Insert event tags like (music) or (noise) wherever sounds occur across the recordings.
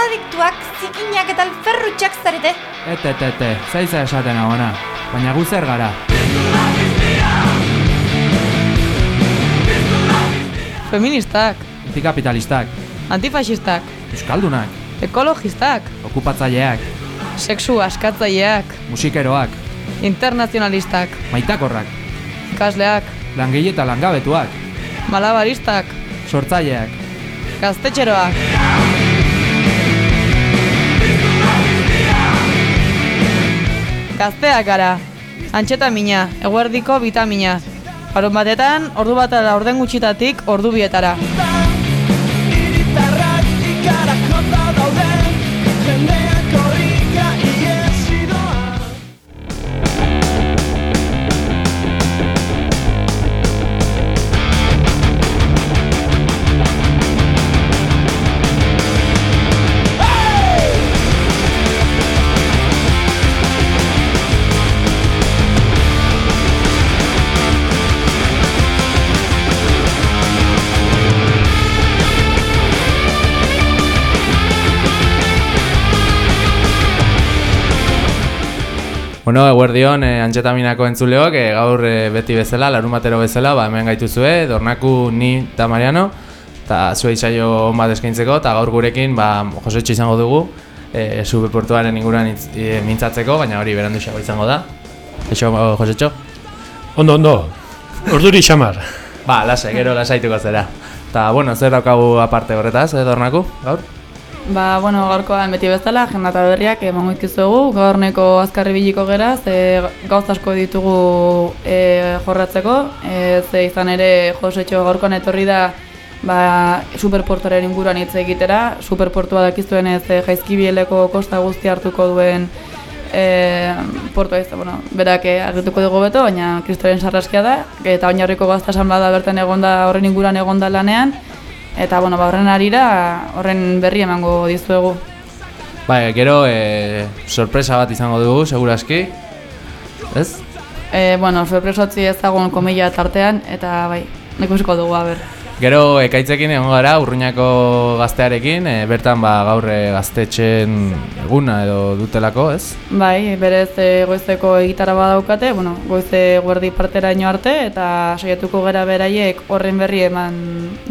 drogadiktuak, zikinak eta alferrutxak zarete. Ete, ete, ete, zaiza esaten agona, baina gu zer gara. Feministak, Antikapitalistak, antifasistak, euskaldunak, ekologistak, okupatzaileak, sexu askatzaileak, musikeroak, internazionalistak, maitakorrak, ikasleak, langile eta langabetuak, malabaristak, sortzaileak, gaztetxeroak. Gazteak gara, antxetamina, eguerdiko vitamina. Harun batetan, ordu bat ala orden gutxitatik ordu bietara. Hiritarrak Bueno, eguerdion, eh, antxetaminako entzuleok, eh, gaur eh, beti bezala, larun bezala, ba, hemen gaituzue, Dornaku, ni eta Mariano, eta zuei saio on bat eskaintzeko, eta gaur gurekin, ba, Josetxo izango dugu, eh, sube portuaren inguruan itz, eh, mintzatzeko, baina hori berandu xago izango da. Eixo, Josetxo? Ondo, ondo. Orduri xamar. Ba, lasai, gero lasaituko zera. Eta, bueno, zer daukagu aparte horretaz, eh, Dornaku, gaur? Ba, bueno, gaurkoan beti bezala, agenda eta berriak emango izkizuegu, gaurneko azkarri biliko gera, ze gauz asko ditugu e, jorratzeko, e, ze izan ere Josetxo gaurkoan etorri da ba, superportoaren inguruan hitz egitera, superportua dakizuen ez e, jaizkibieleko kosta guzti hartuko duen e, portua izan, bueno, berak e, argituko dugu beto, baina kristoren sarraskia da, eta oinarriko gazta da bertan egonda horren inguruan egonda lanean, Eta, bueno, ba, horren arira, horren berri emango dizuegu. Ba, gero, eh, sorpresa bat izango dugu, seguraski. Ez? E, bueno, sorpresotzi ezagun komila tartean, eta bai, ikusiko dugu, aber. Gero ekaitzekin egon gara Urruñako gaztearekin, e, bertan ba gaur e, gaztetxen eguna edo dutelako, ez? Bai, berez e, goizeko egitarra badaukate, bueno, goize guerdi parteraino arte, eta saiatuko gara beraiek horren berri eman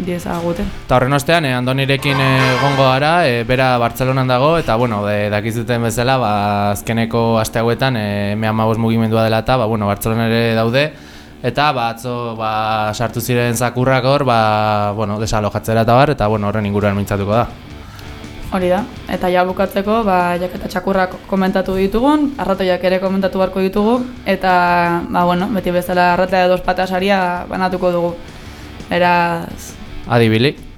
diezaguten. Eta horren ostean, e, Andonirekin egongo gara, e, bera Bartzelonan dago, eta bueno, de, dakizuten bezala, ba, azkeneko aste hauetan, e, M15 mugimendua dela eta, ba, bueno, Bartzelonan ere daude, Eta ba, atzo ba, sartu ziren zakurrak hor, ba, bueno, desalojatzera eta bar, eta bueno, horren inguruan mintzatuko da. Hori da, eta ja bukatzeko, ba, jak eta txakurrak komentatu ditugun, arratoiak ere komentatu beharko ditugu, eta, ba, bueno, beti bezala arratea dos patasaria banatuko dugu. Beraz... Adibili.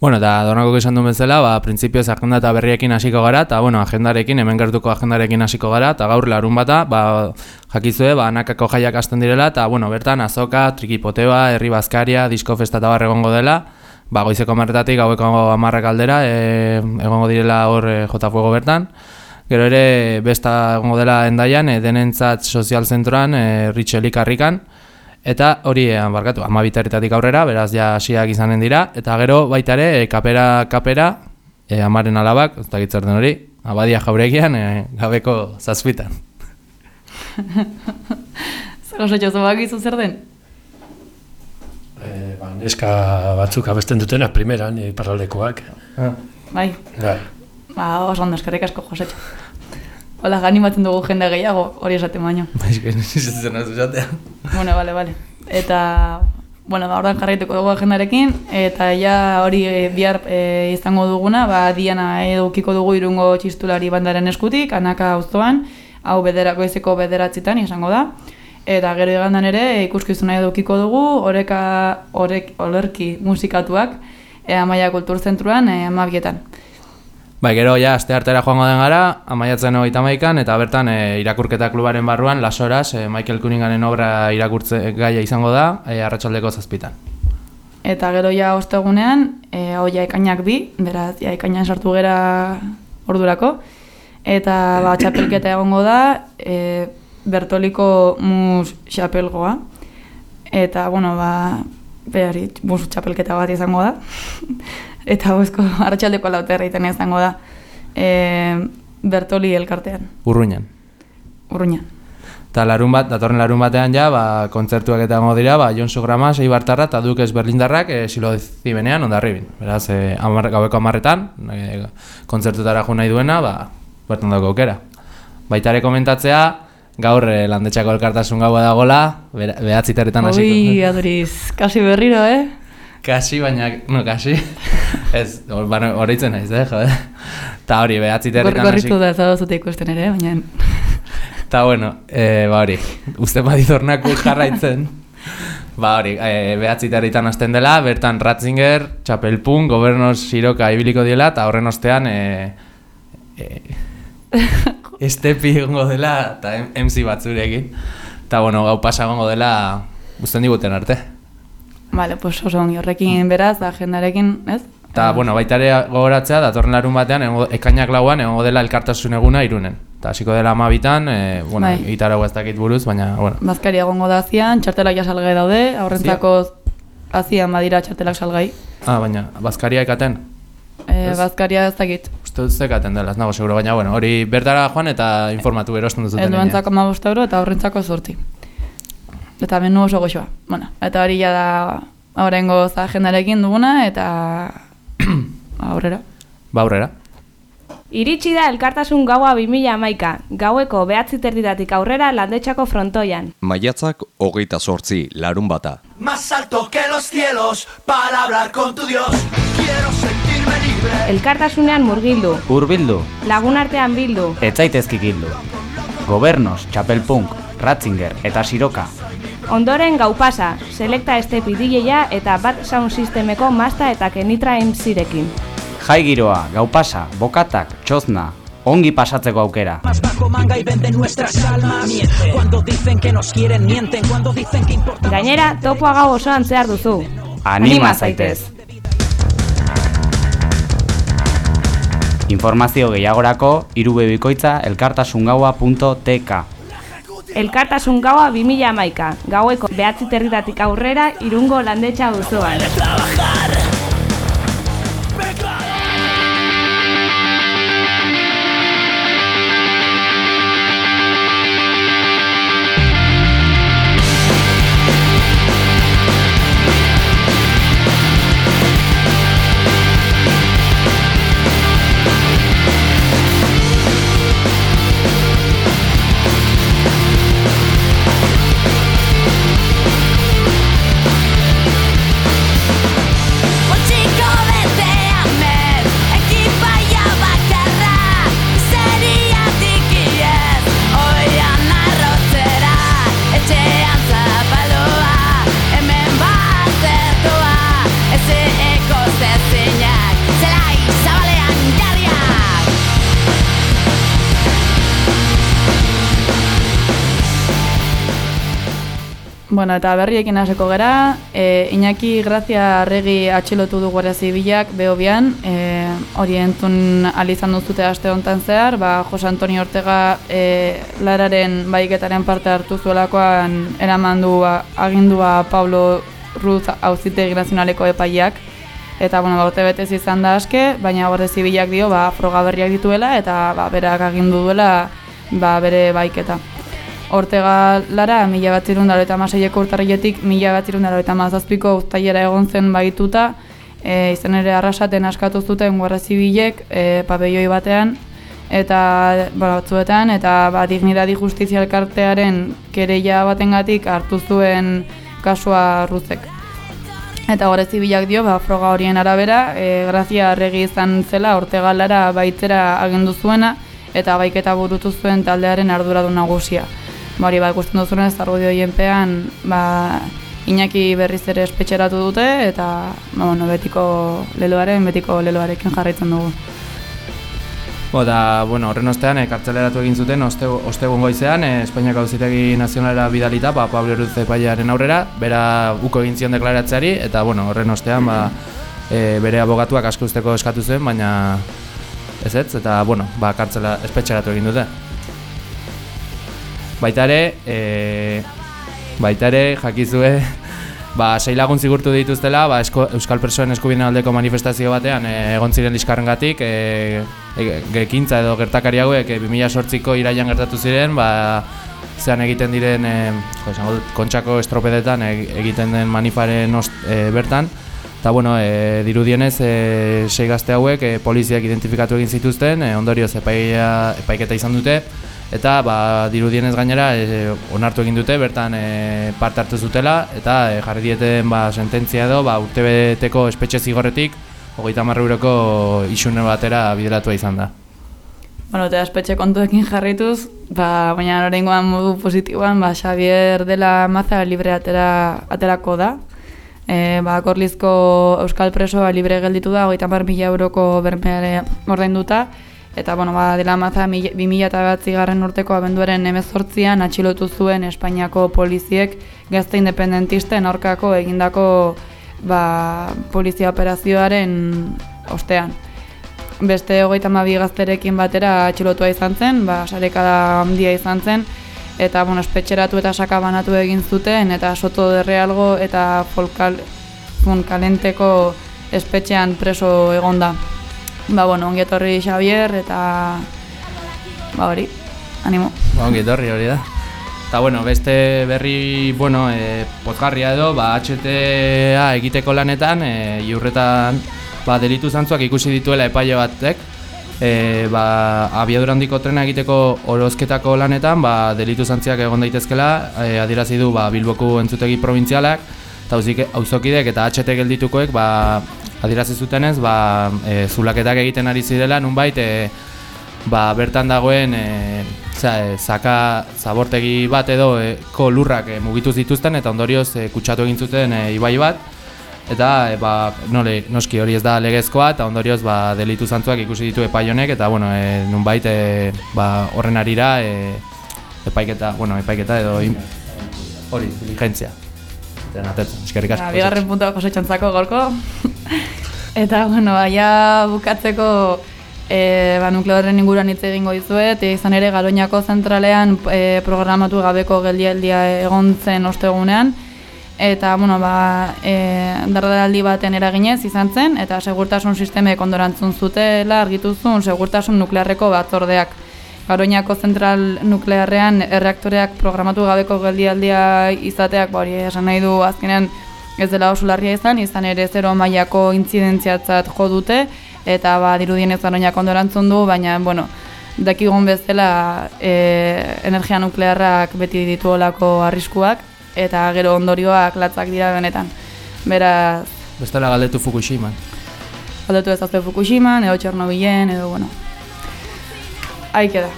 Bueno, eta donako esan duen bezala, ba, printzipioz agenda eta berriekin hasiko gara, eta bueno, agendarekin, hemen gertuko agendarekin hasiko gara, eta gaur larun bata, ba, jakizue, ba, anakako jaiak hasten direla, eta bueno, bertan azoka, trikipoteba, herri bazkaria, disko festa eta bar egongo dela, ba, goizeko marretatik, gaueko amarrak aldera, e, egongo direla hor e, jota fuego bertan. Gero ere, besta egongo dela endaian, e, denentzat sozial zentroan, e, ritxelik harrikan, Eta hori eh, barkatu, ama bitarretatik aurrera, beraz ja hasiak izanen dira, eta gero baita ere, e, kapera, kapera, e, amaren alabak, ez dakit zer den hori, abadia jauregian, e, gabeko zazpitan. (laughs) Zer oso txozo bakizu zer den? E, ba, neska batzuk abesten dutena primeran, e, parraldekoak. Bai, Bai. ba, oso ondo eskerrik asko Josetxo. Hola, ganimatzen dugu jende gehiago, hori esaten baino. (laughs) Baizken, izatzen ez esatea. Bueno, vale, vale. Eta, bueno, ba, ordan jarraituko dugu agendarekin, eta ja hori e, bihar e, izango duguna, ba, diana edukiko dugu irungo txistulari bandaren eskutik, anaka auzoan, hau bederako ezeko bederatzitan izango da. Eta gero igandan ere ikuskizuna edukiko dugu, oreka, orek, olerki musikatuak, e, Amaia Kulturzentruan, e, amabietan. Bai, gero ja aste artera joango den gara, amaiatzen hogeita maikan, eta bertan e, irakurketa klubaren barruan, las horas, e, Michael Cunninganen obra irakurtze gaia izango da, e, arratsaldeko zazpitan. Eta gero ja ostegunean, e, hau ja ekainak bi, beraz, ja ekainan sartu gera ordurako. Eta ba, txapelketa egongo da, e, Bertoliko mus txapelgoa. Eta, bueno, ba, behari, mus txapelketa bat izango da. Eta bozko (laughs) arratsaldeko lauterra egiten izango da. E, Bertoli elkartean, Urruñan. urruñan. Eta larun bat, datorren larun batean ja, ba, kontzertuak eta gongo dira, ba, Jon Sugrama, Eibartarra eta Dukes Berlindarrak e, silo zibenean ondarribin. Beraz, e, amar, gaueko amarretan, e, kontzertutara jo nahi duena, ba, bertan dago aukera. Baita ere komentatzea, gaur e, landetxako elkartasun gaua dagola, bera- behatzi terretan hasiko. Ui, aduriz, kasi berriro, eh? Kasi, baina, no, kasi. (laughs) Ez, hor- bano, horitzen naiz, eh, jode. Ta hori, behatzi Gor, terretan gorritu da ez da zute ikusten ere, baina... (laughs) Eta bueno, e, ba hori, uste badizornako jarraitzen. Ba hori, e, behatzi tarritan hasten dela, bertan Ratzinger, Txapelpun, Gobernos Siroka ibiliko diela, eta horren ostean (laughs) e, e, estepi egongo dela, eta MC batzurekin. Eta bueno, gau pasa egongo dela, guztien diguten arte. Vale, pues oso ongi horrekin beraz, agendarekin, ez? Eta, bueno, baita ere gogoratzea, datorren larun batean, ekainak lauan, egongo dela elkartasun eguna irunen. Eta hasiko dela amabitan, e, bueno, Bai. gitarra ez dakit buruz, baina, bueno, Bazkari egongo da azian, txartelak ja salgai daude, aurrentzako azian badira txartelak salgai. Ah, baina, bazkaria ekaten? E, bazkaria ez dakit. Uste dut zekaten dela, ez nago seguro, baina, bueno, hori bertara joan eta informatu erosten duzuten. Helduentzako 15 euro eta aurrentzako 8. Eta menu oso goxoa. Bueno, eta hori ja da aurrengo agendarekin duguna eta (coughs) aurrera. Ba, aurrera. Iritsi da elkartasun gaua 2000 amaika, gaueko behatzi terditatik aurrera landetxako frontoian. Maiatzak hogeita sortzi, larun bata. Más alto que los cielos para hablar con tu Dios. Quiero sentirme libre. Elkartasunean murgildu, Urbildu, lagunartean bildu, ez zaitezki gildu. Gobernos, Txapelpunk, Ratzinger eta Siroka. Ondoren gau pasa, selekta estepi DJa eta bat sound sistemeko masta eta kenitra zirekin. Jai giroa, gau pasa, bokatak, txozna, ongi pasatzeko aukera. Gainera, topoa gau osoan zehar duzu. Anima zaitez! Informazio gehiagorako, irubebikoitza elkartasungaua.tk Elkartasun gaua 2000 amaika, gaueko behatzi territatik aurrera irungo landetxa duzuan. Bueno, eta berriekin haseko gera, e, Iñaki Grazia Arregi atxilotu du Guardia Zibilak behobian, e, hori entzun alizan duzute aste hontan zehar, ba, Jose Antonio Ortega e, lararen baiketaren parte hartu zuelakoan eraman du ba, agindua Pablo Ruz auzitegi nazionaleko epaiak, eta bueno, ba, urte betez izan da aske, baina Guardia Zibilak dio ba, froga berriak dituela eta ba, berak agindu duela ba, bere baiketa. Ortega lara, mila bat zirun daro eta masaieko urtarrietik, mila bat zirun daro eta mazazpiko uztailera egon zen baituta, e, izan ere arrasaten askatu zuten guarra zibilek, e, pabeioi batean, eta bueno, batzuetan, eta ba, dignidadi justizia elkartearen kereia batengatik hartu zuen kasua ruzek. Eta gore zibilak dio, ba, froga horien arabera, e, grazia arregi izan zela, ortega lara baitzera agendu zuena, eta baiketa burutu zuen taldearen arduradun nagusia. Bari, ba, ikusten ez argudio hienpean, ba, Iñaki berriz ere espetxeratu dute, eta, ba, bueno, betiko leloaren, betiko leloarekin jarraitzen dugu. Bo, bueno, horren ostean, e, kartzeleratu egin zuten, oste, ostegun goizean, e, Espainiako auzitegi nazionalera bidalita, ba, Pablo Eruz epaiaren aurrera, bera uko egin zion deklaratzeari, eta, bueno, horren ostean, ba, e, bere abogatuak asko eskatu zuen, baina ez ez, eta, bueno, ba, kartzela espetxeratu egin dute. Baita ere, e, baita ere, jakizue, (laughs) ba, sei lagun zigurtu dituztela, ba, esko, Euskal Presoen eskubinen aldeko manifestazio batean e, egon ziren liskarrengatik, e, e, gekintza edo gertakari hauek e, 2008ko iraian gertatu ziren, ba, zean egiten diren, e, jo, kontxako estropedetan e, egiten den manifaren ost, e, bertan, Eta, bueno, e, dirudienez, e, sei gazte hauek e, poliziak identifikatu egin zituzten, e, ondorioz epaia, epaiketa izan dute, eta ba, dirudienez gainera e, onartu egin dute, bertan e, parte hartu zutela, eta e, jarri dieten ba, sententzia edo ba, urtebeteko espetxe zigorretik, hogeita marra euroko isune batera bideratua izan da. Bueno, eta espetxe kontuekin jarrituz, ba, baina horrengoan modu positiboan, ba, Xavier dela maza libre atera, aterako da, e, ba, korlizko euskal presoa libre gelditu da, hogeita mar mila euroko bermeare ordainduta, eta bueno, ba, dela maza 2000 garren urteko abenduaren emezortzian atxilotu zuen Espainiako poliziek gazte independentisten aurkako egindako ba, polizia operazioaren ostean. Beste hogeita mabi gazterekin batera atxilotua izan zen, ba, sarekada handia izan zen, eta bueno, espetxeratu eta sakabanatu egin zuten eta soto derrealgo eta folkal kalenteko espetxean preso egonda. Ba bueno, ongi etorri Xavier eta ba hori, animo. Ba ongi etorri hori da. Eta bueno, beste berri, bueno, e, pozgarria edo, ba, HTA egiteko lanetan, e, iurretan ba, delitu zantzuak ikusi dituela epaile batek, e, ba, abiadura handiko trena egiteko orozketako lanetan ba, delitu zantziak egon daitezkela e, adierazi du ba, Bilboko entzutegi provintzialak eta auzokidek eta HT gelditukoek ba, adierazi zutenez ba, e, zulaketak egiten ari zirela nunbait e, ba, bertan dagoen e, e, zaka zabortegi bat edo e, ko lurrak e, mugitu zituzten eta ondorioz e, kutsatu egin zuten e, ibai bat Eta e, ba, nole, noski hori ez da legezkoa eta ondorioz ba, delitu zantzuak ikusi ditu epaionek eta bueno, e, nunbait e, ba, horren arira e, epaiketa, bueno, epaiketa edo hori, diligentzia. Eta natetzen, eskerrik asko. Ba, bigarren puntua jose txantzako gorko. (laughs) eta bueno, baia bukatzeko e, ba, nukleoaren inguruan hitz egingo dizuet, izan ere Garoñako zentralean e, programatu gabeko geldialdia egon zen ostegunean, eta bueno, ba, e, dardaraldi baten eraginez izan zen, eta segurtasun sistemek ondorantzun zutela argituzun segurtasun nuklearreko batzordeak. Garoñako zentral nuklearrean erreaktoreak programatu gabeko geldialdia izateak, ba, hori esan nahi du azkenean ez dela oso larria izan, izan ere zero mailako intzidentziatzat jo dute, eta ba, dirudien ez garoñak ondorantzun du, baina, bueno, dakigun bezala e, energia nuklearrak beti ditu olako arriskuak, eta gero ondorioak latzak dira benetan. Beraz... Bestela galdetu Fukushima. Galdetu ez azte Fukushima, edo Txernobilen, edo, bueno... Haike da.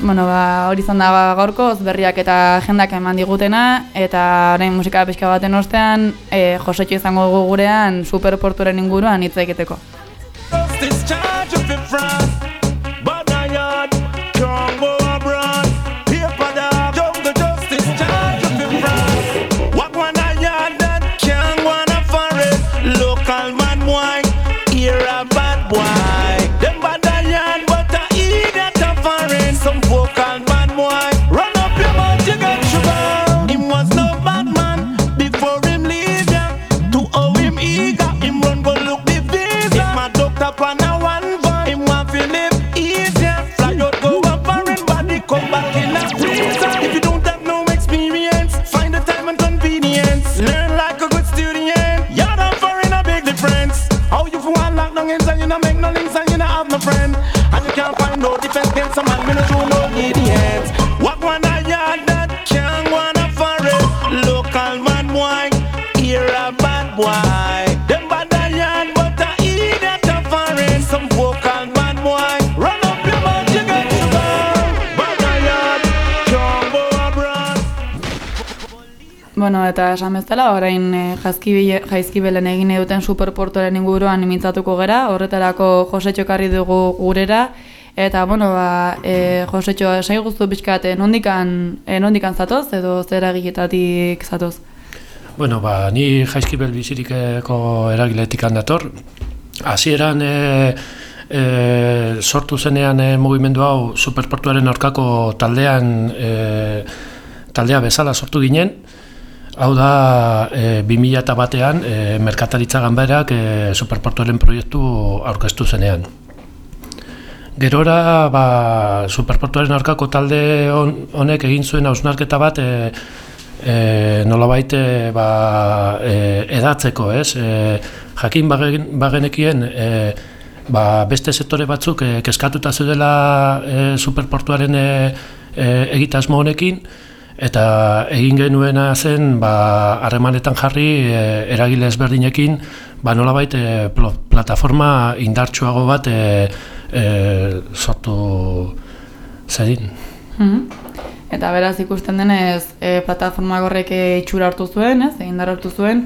Bueno, ba, hori izan da gaurko, berriak eta jendak eman digutena, eta orain musika pixka baten ostean, e, josetxo izango gurean superporturen inguruan hitz egiteko. no friend. And you can't find no defense against a man, me no true no need. Bueno, eta esan bezala, orain e, jaizkibile, jaizkibelen egin duten superportoren inguruan mintzatuko gera, horretarako Josetxo ekarri dugu gurera, eta, bueno, ba, e, Josetxo, esai guztu pixkat, e, nondikan, nondikan zatoz, edo zer eragiletatik zatoz? Bueno, ba, ni jaizkibel bizirikeko eragiletik handator. Hasieran e, e, sortu zenean e, mugimendu hau superportuaren aurkako taldean e, taldea bezala sortu ginen. Hau da, e, 2000 batean, e, Merkataritza Ganberak e, superportuaren proiektu aurkeztu zenean. Gerora, ba, superportuaren aurkako talde hon, honek egin zuen hausnarketa bat e, e, nolabait e, ba, e, edatzeko, ez? E, jakin bagen, bagenekien e, ba, beste sektore batzuk e, keskatuta zeudela e, superportuaren e, e, egitasmo honekin, eta egin genuena zen ba, harremanetan jarri e, eragile ezberdinekin ba, nolabait e, plo- plataforma indartsuago bat e, e, sortu zedin. Mhm. Eta beraz ikusten denez, e, plataforma horrek e, itxura hartu zuen, ez, egindar hartu zuen,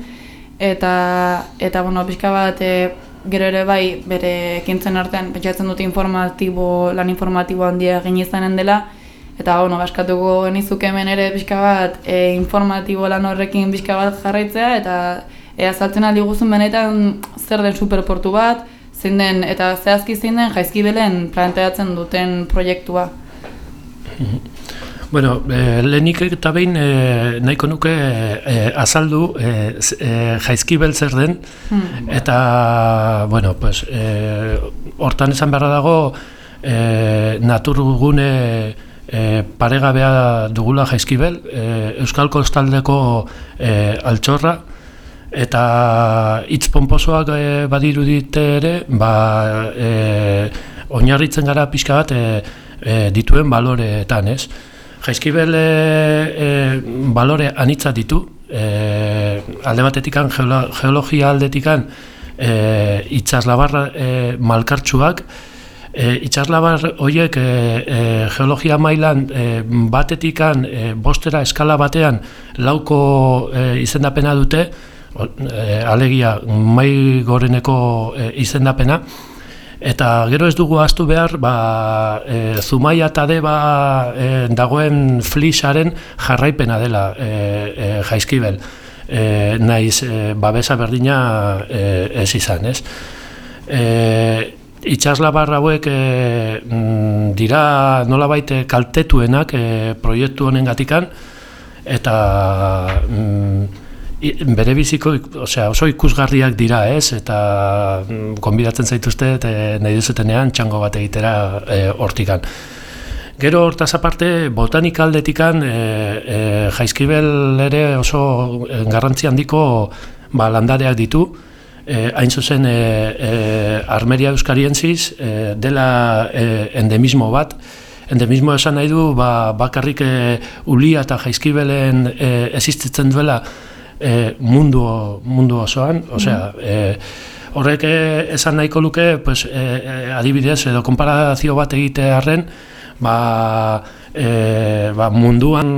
eta, eta bueno, pixka bat, e, gero ere bai, bere ekintzen artean, pentsatzen dute informatibo, lan informatibo handia egin izanen dela, eta bueno, baskatuko genizuke hemen ere pixka bat, e, informatibo lan horrekin pixka bat jarraitzea, eta e, azaltzen aldi guzun benetan zer den superportu bat, zein den, eta zehazki zein den jaizkibelen planteatzen duten proiektua. Bueno, e, lehenik eta behin e, nahiko nuke e, azaldu e, e, jaizkibel zer den, Hmm. eta, bueno, pues, e, hortan esan beharra dago e, naturgune e, paregabea dugula jaizkibel, e, Euskal Kostaldeko e, altxorra, eta hitz ponposoak e, badirudite ere, ba, e, oinarritzen gara pixka bat e, e, dituen baloreetan, ez? Jaizkibel e, e, balore anitza ditu, e, alde batetikan geolo, geologia aldetikan e, itxaslabarra e, malkartsuak, e, itxaslabar horiek e, e, geologia mailan e, batetikan e, bostera eskala batean lauko e, izendapena dute, e, alegia mai goreneko e, izendapena, Eta gero ez dugu ahaztu behar, ba, e, Zumaia eta Deba e, dagoen flisaren jarraipena dela e, e, jaizkibel. E, naiz e, babesa berdina e, ez izan, ez? E, itxaslabar hauek e, mm, dira nolabait e, kaltetuenak e, proiektu honen gatikan, eta mm, bere biziko, osea, oso ikusgarriak dira, ez? Eta mm, gonbidatzen zaituzte e, nahi duzutenean txango bat egitera hortikan. Gero hortaz aparte, aldetikan e, e, jaizkibel ere oso garrantzi handiko ba, landareak ditu, e, hain zuzen e, e, Armeria Euskarientziz e, dela e, endemismo bat, endemismo esan nahi du ba, bakarrik e, ulia eta jaizkibelen e, existitzen duela e, mundu, mundu osoan, osea, e, horrek esan nahiko luke, pues, e, adibidez, edo konparazio bat egitearren, ba, e, ba, munduan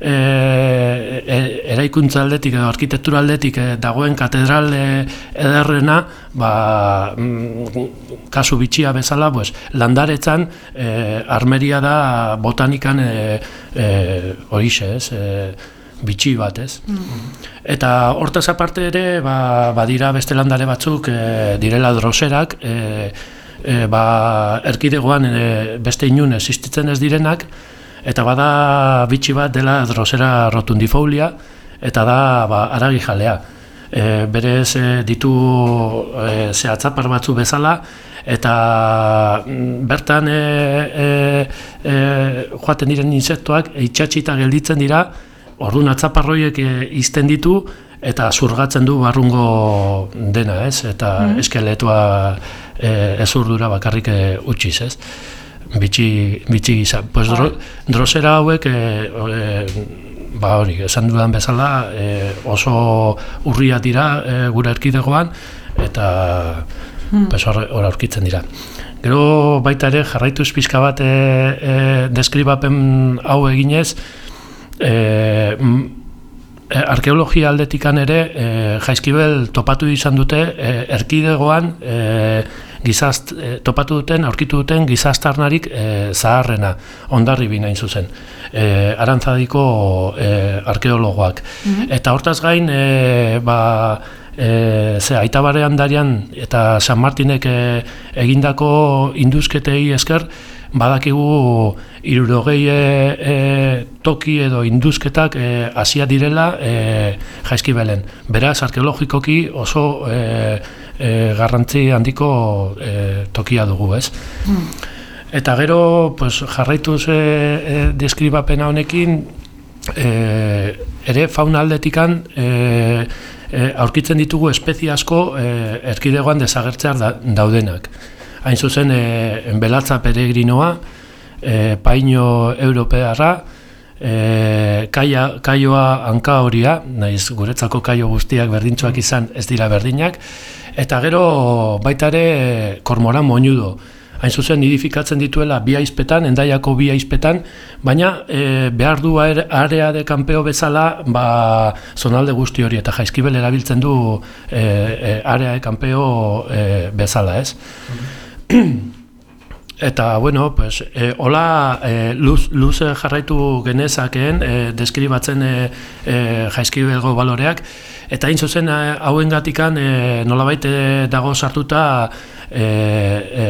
e, eraikuntza aldetik edo arkitektura aldetik e, dagoen katedral e, ederrena ba, mm, kasu bitxia bezala pues, landaretzan e, armeria da botanikan e, e, horixe ez e, bitxi bat ez? Eta hortaz aparte ere, ba, badira beste landare batzuk e, direla droserak, e, e, ba, erkidegoan e, beste inun existitzen ez direnak, eta bada bitxi bat dela drosera rotundifolia, eta da ba, aragi jalea. E, berez e, ditu e, zehatzapar batzu bezala, eta mm, bertan e, e, e, joaten diren insektoak itxatxita gelditzen dira, Orduan atzaparroiek e, izten ditu eta zurgatzen du barrungo dena, ez? Eta Mhm. eskeletoa e, ezurdura bakarrik e, utziz, ez? Bitxi, bitxi gisa. Pues dro, drosera hauek, e, e, ba hori, esan dudan bezala, e, oso urria dira e, gure erkidegoan, eta Hmm. pues hor, hor aurkitzen dira. Gero baita ere jarraituz pixka bat e, e, deskribapen hau eginez, e, e, arkeologia aldetikan ere e, jaizkibel topatu izan dute e, erkidegoan e, gizazt, e, topatu duten, aurkitu duten gizastarnarik e, zaharrena, ondarri binain zuzen, e, arantzadiko e, arkeologoak. Eta hortaz gain, e, ba, e, ze aitabare handarian eta San Martinek e, egindako induzketei esker, badakigu irurogei e, e, toki edo induzketak e, hasia direla e, jaizkibelen. Beraz, arkeologikoki oso e, e, garrantzi handiko e, tokia dugu, ez? Eta gero, pues, jarraituz e, e, deskribapena honekin, e, ere fauna aldetikan e, e, aurkitzen ditugu espezie asko e, erkidegoan desagertzear da, daudenak. Hain zuzen, e, enbelatza peregrinoa, e, paino europearra, e, kaia, kaioa hanka horia, naiz guretzako kaio guztiak berdintsuak izan ez dira berdinak, eta gero baita ere e, kormoran moñudo, hain zuzen nidifikatzen dituela bi aizpetan, endaiako bi aizpetan, baina e, behar du are- area de kanpeo bezala ba, zonalde guzti hori eta jaizkibel erabiltzen du e, e, area de kanpeo e, bezala, ez? (clears throat) Eta, bueno, pues, e, hola e, luz, luze jarraitu genezakeen e, deskribatzen e, e, jaizkibelgo baloreak, eta hain zuzen hauen gatikan e, nolabait dago sartuta e, e,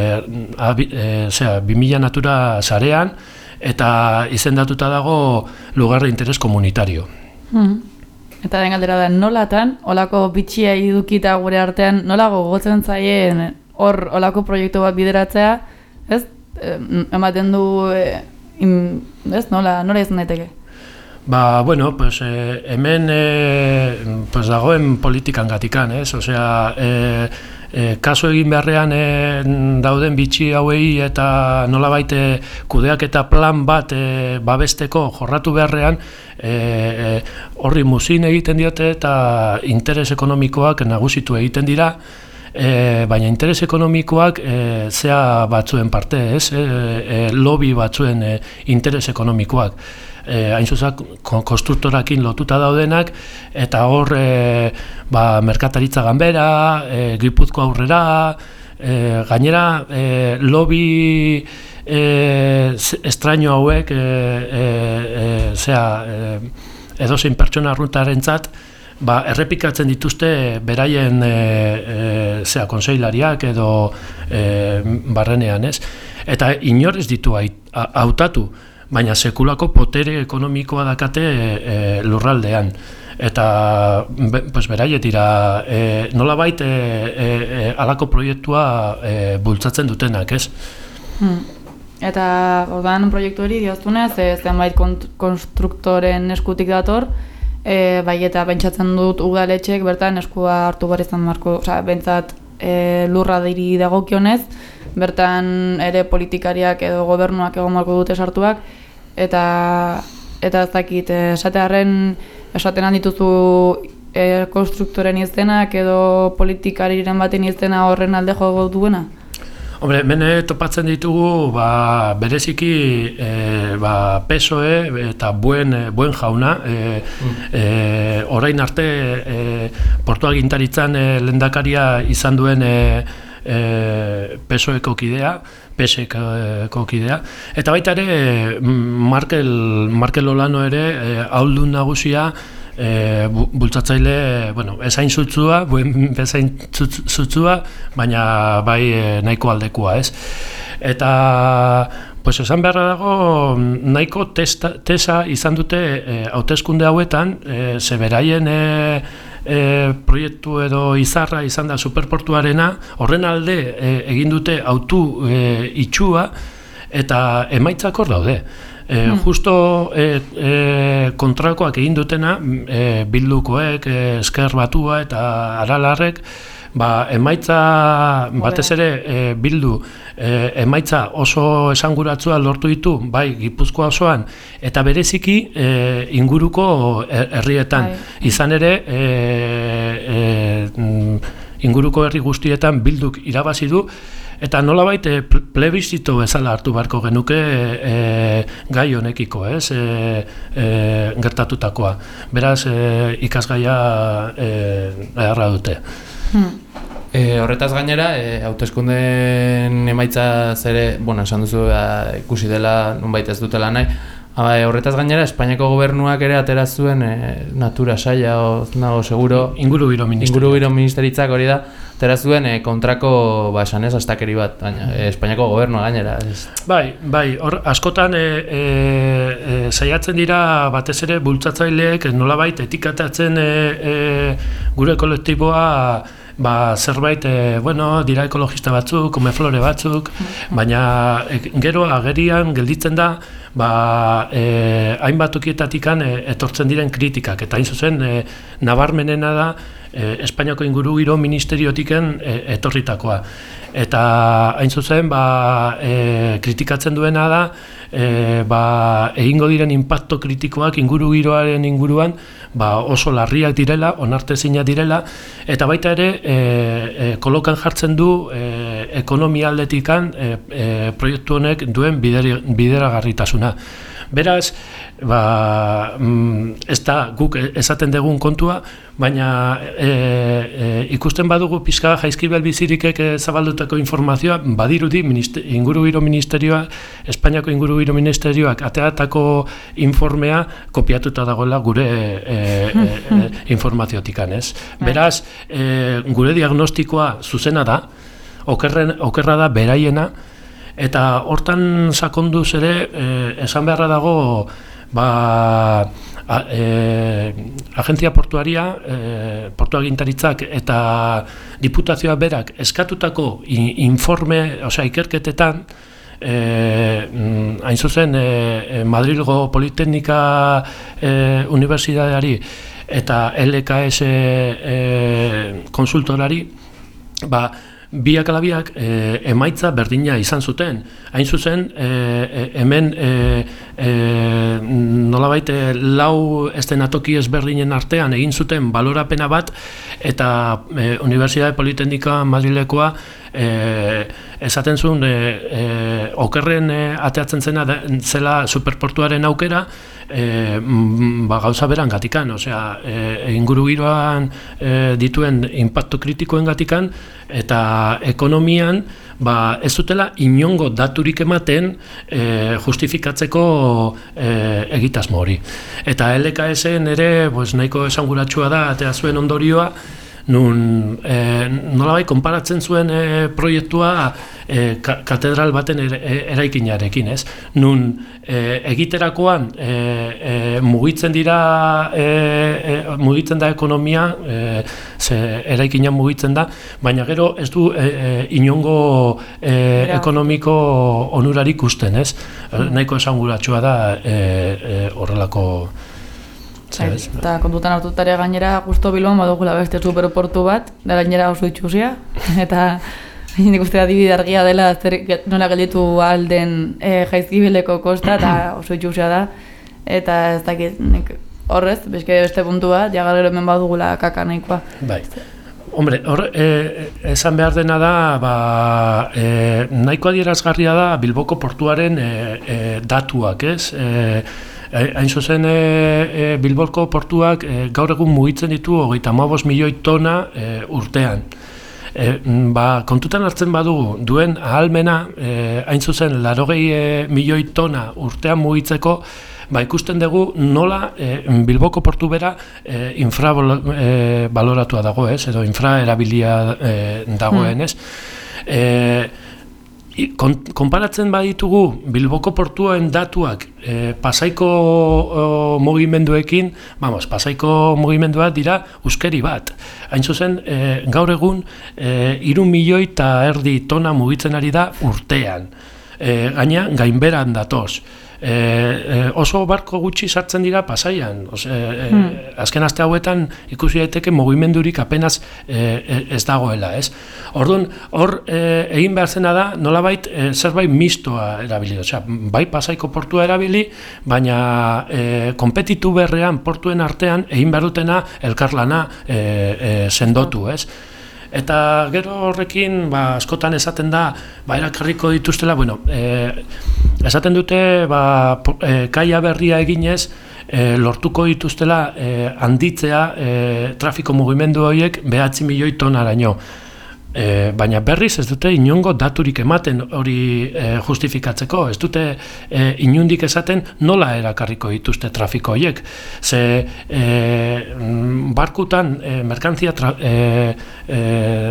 e, zera, 2000 natura sarean, eta izendatuta dago lugar de interes komunitario. Hmm. Eta den galdera da, nolatan, olako bitxia idukita gure artean, nola gogotzen zaien hor olako proiektu bat bideratzea, ez? Em, Ematen du, e, im, ez? Nola, nola izan daiteke? Ba, bueno, pues, eh, hemen eh, pues, dagoen politikan gatikan, ez? Osea, eh, eh, kaso egin beharrean eh, dauden bitxi hauei eta nolabait eh, kudeak eta plan bat eh, babesteko jorratu beharrean eh, eh, horri muzin egiten diote eta interes ekonomikoak nagusitu egiten dira, E, baina interes ekonomikoak e, zea batzuen parte, ez? E, e, lobby batzuen e, interes ekonomikoak. E, hain zuzak ko- konstruktorakin lotuta daudenak, eta hor e, ba, merkataritza ganbera, e, gipuzko aurrera, e, gainera e, lobby e, estraño hauek, e, e, e, zea, e, edozein pertsona arruntarentzat, ba, errepikatzen dituzte beraien e, e, zea, konseilariak edo e, barrenean, ez? Eta inor ez ditu hautatu, baina sekulako potere ekonomikoa dakate e, lurraldean. Eta be, pues beraiet dira e, nolabait e, e, e, alako proiektua e, bultzatzen dutenak, ez? Hmm. Eta ordan proiektu hori dioztunez, e, zenbait konstruktoren eskutik dator, e, bai eta pentsatzen dut udaletxek bertan eskua hartu behar izan marko, osea, bentsat e, lurra diri dagokionez, bertan ere politikariak edo gobernuak egon marko dute sartuak, eta eta ez dakit, esatearren esaten handituzu e, konstruktoren izenak edo politikariren baten izena horren alde jogo duena? Hombre, mene topatzen ditugu ba, bereziki e, ba, PSOE eta buen, e, buen jauna. E, e, orain arte e, portua gintaritzan e, lendakaria izan duen e, e, PSOeko kidea, PSeko kidea. Eta baita ere, Markel, Markel Olano ere, e, nagusia, e, bu- bultzatzaile, bueno, ezain zutzua, (laughs) buen bezain zutz- zutzua, baina bai e, nahiko aldekoa, ez? Eta pues esan beharra dago nahiko testa, tesa izan dute e, hauteskunde hauetan, e, ze beraien e, e, proiektu edo izarra izan da superportuarena, horren alde e, egin dute autu e, itxua eta emaitzak hor daude. E, Justo e, e, kontrakoak egin dutena e, bildukoek, e, esker batua eta aralarrek, ba, emaitza batez ere e, bildu e, emaitza oso esanguratzua lortu ditu, bai Gipuzkoa osoan, eta bereziki e, inguruko her- herrietan. Bai. Izan ere, e, e, inguruko herri guztietan bilduk irabazi du, eta nolabait e, ple- plebizito bezala hartu beharko genuke e, gai honekiko, ez, e, e, gertatutakoa. Beraz, e, ikasgaia e, beharra dute. E, horretaz gainera, e, hauteskundeen emaitza zere, bueno, esan duzu ikusi dela, nunbait ez dutela nahi, Aba, e, horretaz gainera, Espainiako gobernuak ere atera zuen e, natura saia, o, nago seguro, Ingurugiro ministerioak. ingurugiro ministeritzak hori da, atera zuen e, kontrako, ba, esan ez, astakeri bat, baina, e, Espainiako gobernua gainera. Ez. Bai, bai, hor askotan e, e, e, saiatzen dira batez ere bultzatzaileek nolabait etikatatzen e, e, gure kolektiboa ba, zerbait, e, bueno, dira ekologista batzuk, komeflore batzuk, baina e, gero agerian gelditzen da ba, e, hainbat tokietatikan e, etortzen diren kritikak, eta hain zuzen e, nabarmenena da e, Espainiako ingurugiro ministeriotiken e, etorritakoa. Eta hain zuzen ba, e, kritikatzen duena da e, ba, egingo diren impacto kritikoak ingurugiroaren inguruan ba, oso larriak direla, onartezina direla, eta baita ere e, e, kolokan jartzen du e, ekonomia aldetikan e, e, proiektu honek duen bideragarritasuna. Beraz, ba, mm, ez da guk esaten dugun kontua, baina e, e, ikusten badugu pizka jaizkibel bizirikek e, zabaldutako informazioa, badirudi minister, ingurugiro ministerioa, Espainiako ingurugiro ministerioak ateatako informea kopiatuta dagoela gure e, e, e, (laughs) informaziotikan, ez? Beraz, e, gure diagnostikoa zuzena da, okerren, okerra da beraiena, eta hortan sakonduz ere eh, esan beharra dago ba, a, e, agentzia portuaria, e, portuagintaritzak eta diputazioa berak eskatutako informe, osea ikerketetan, e, hain zuzen e, Madrilgo Politeknika e, Unibertsitateari eta LKS e, konsultorari, ba, biak alabiak e, emaitza berdina izan zuten. Hain zuzen, e, e, hemen e, e, nolabait e, lau estenatoki ezberdinen artean egin zuten balorapena bat eta e, Unibertsitate Politeknika Madrilekoa e, esaten zuen e, e, okerren e, ateatzen zena da- zela superportuaren aukera e, ba, gauza beran gatikan, osea, e, inguru giroan e, dituen impacto kritikoen gatikan, eta ekonomian ba, ez dutela inongo daturik ematen e, justifikatzeko e, egitasmo hori. Eta LKSen ere pues, nahiko esanguratsua da, atea zuen ondorioa, nun e, nolabait konparatzen zuen e, proiektua e, ka- katedral baten er, eraikinarekin, ez? Nun e, egiterakoan e, e, mugitzen dira e, e, mugitzen da ekonomia, e, ze eraikina mugitzen da, baina gero ez du e, e, inongo e, ekonomiko onurarik usten, ez? Nahiko esanguratsua da e, horrelako? Eta kontutan hartutaria gainera justo Bilbon badugula beste superportu bat, da gainera oso itxusia, (laughs) eta nik uste adibide argia dela zer, nola gelditu alden e, jaizkibeleko kosta, eta (clears throat) oso itxusia da, eta ez dakit nik horrez, beske beste puntu bat, jagarrero hemen badugula kaka nahikoa. Bai. Hombre, hor, e, esan behar dena da, ba, e, nahiko adierazgarria da Bilboko portuaren e, e, datuak, ez? E, hain zuzen e, e, Bilboko portuak e, gaur egun mugitzen ditu hogeita hamabost milioi tona e, urtean. E, ba, kontutan hartzen badugu, duen ahalmena, e, hain zuzen, larogei e, milioi tona urtean mugitzeko, ba, ikusten dugu nola e, Bilboko portu bera e, infrabaloratua dago, ez, edo infraerabilia e, dagoen, ez. E, i- kon, konparatzen baditugu Bilboko portuen datuak e, pasaiko o, mugimenduekin, vamos, pasaiko mugimenduak dira uskeri bat. Hain zuzen, e, gaur egun, e, iru milioi eta erdi tona mugitzen ari da urtean. E, gaina, gainberan datoz. E, oso barko gutxi sartzen dira pasaian. Ose, e, Hmm. Azken aste hauetan ikusi daiteke mugimendurik apenas e, ez dagoela, ez? Orduan, hor e, egin behar zena da, nolabait e, zerbait mistoa erabili. Osea, bai pasaiko portua erabili, baina e, konpetitu berrean portuen artean egin behar dutena elkarlana e, sendotu, ez? Eta gero horrekin, ba, askotan esaten da, ba, erakarriko dituztela, bueno, e, esaten dute, ba, e, kaia berria eginez, e, lortuko dituztela e, handitzea e, trafiko mugimendu horiek behatzi milioi tonaraino. E, baina berriz ez dute inongo daturik ematen hori e, justifikatzeko, ez dute e, inundik esaten nola erakarriko dituzte trafiko horiek. Ze e, barkutan e, merkantzia tra, e, e,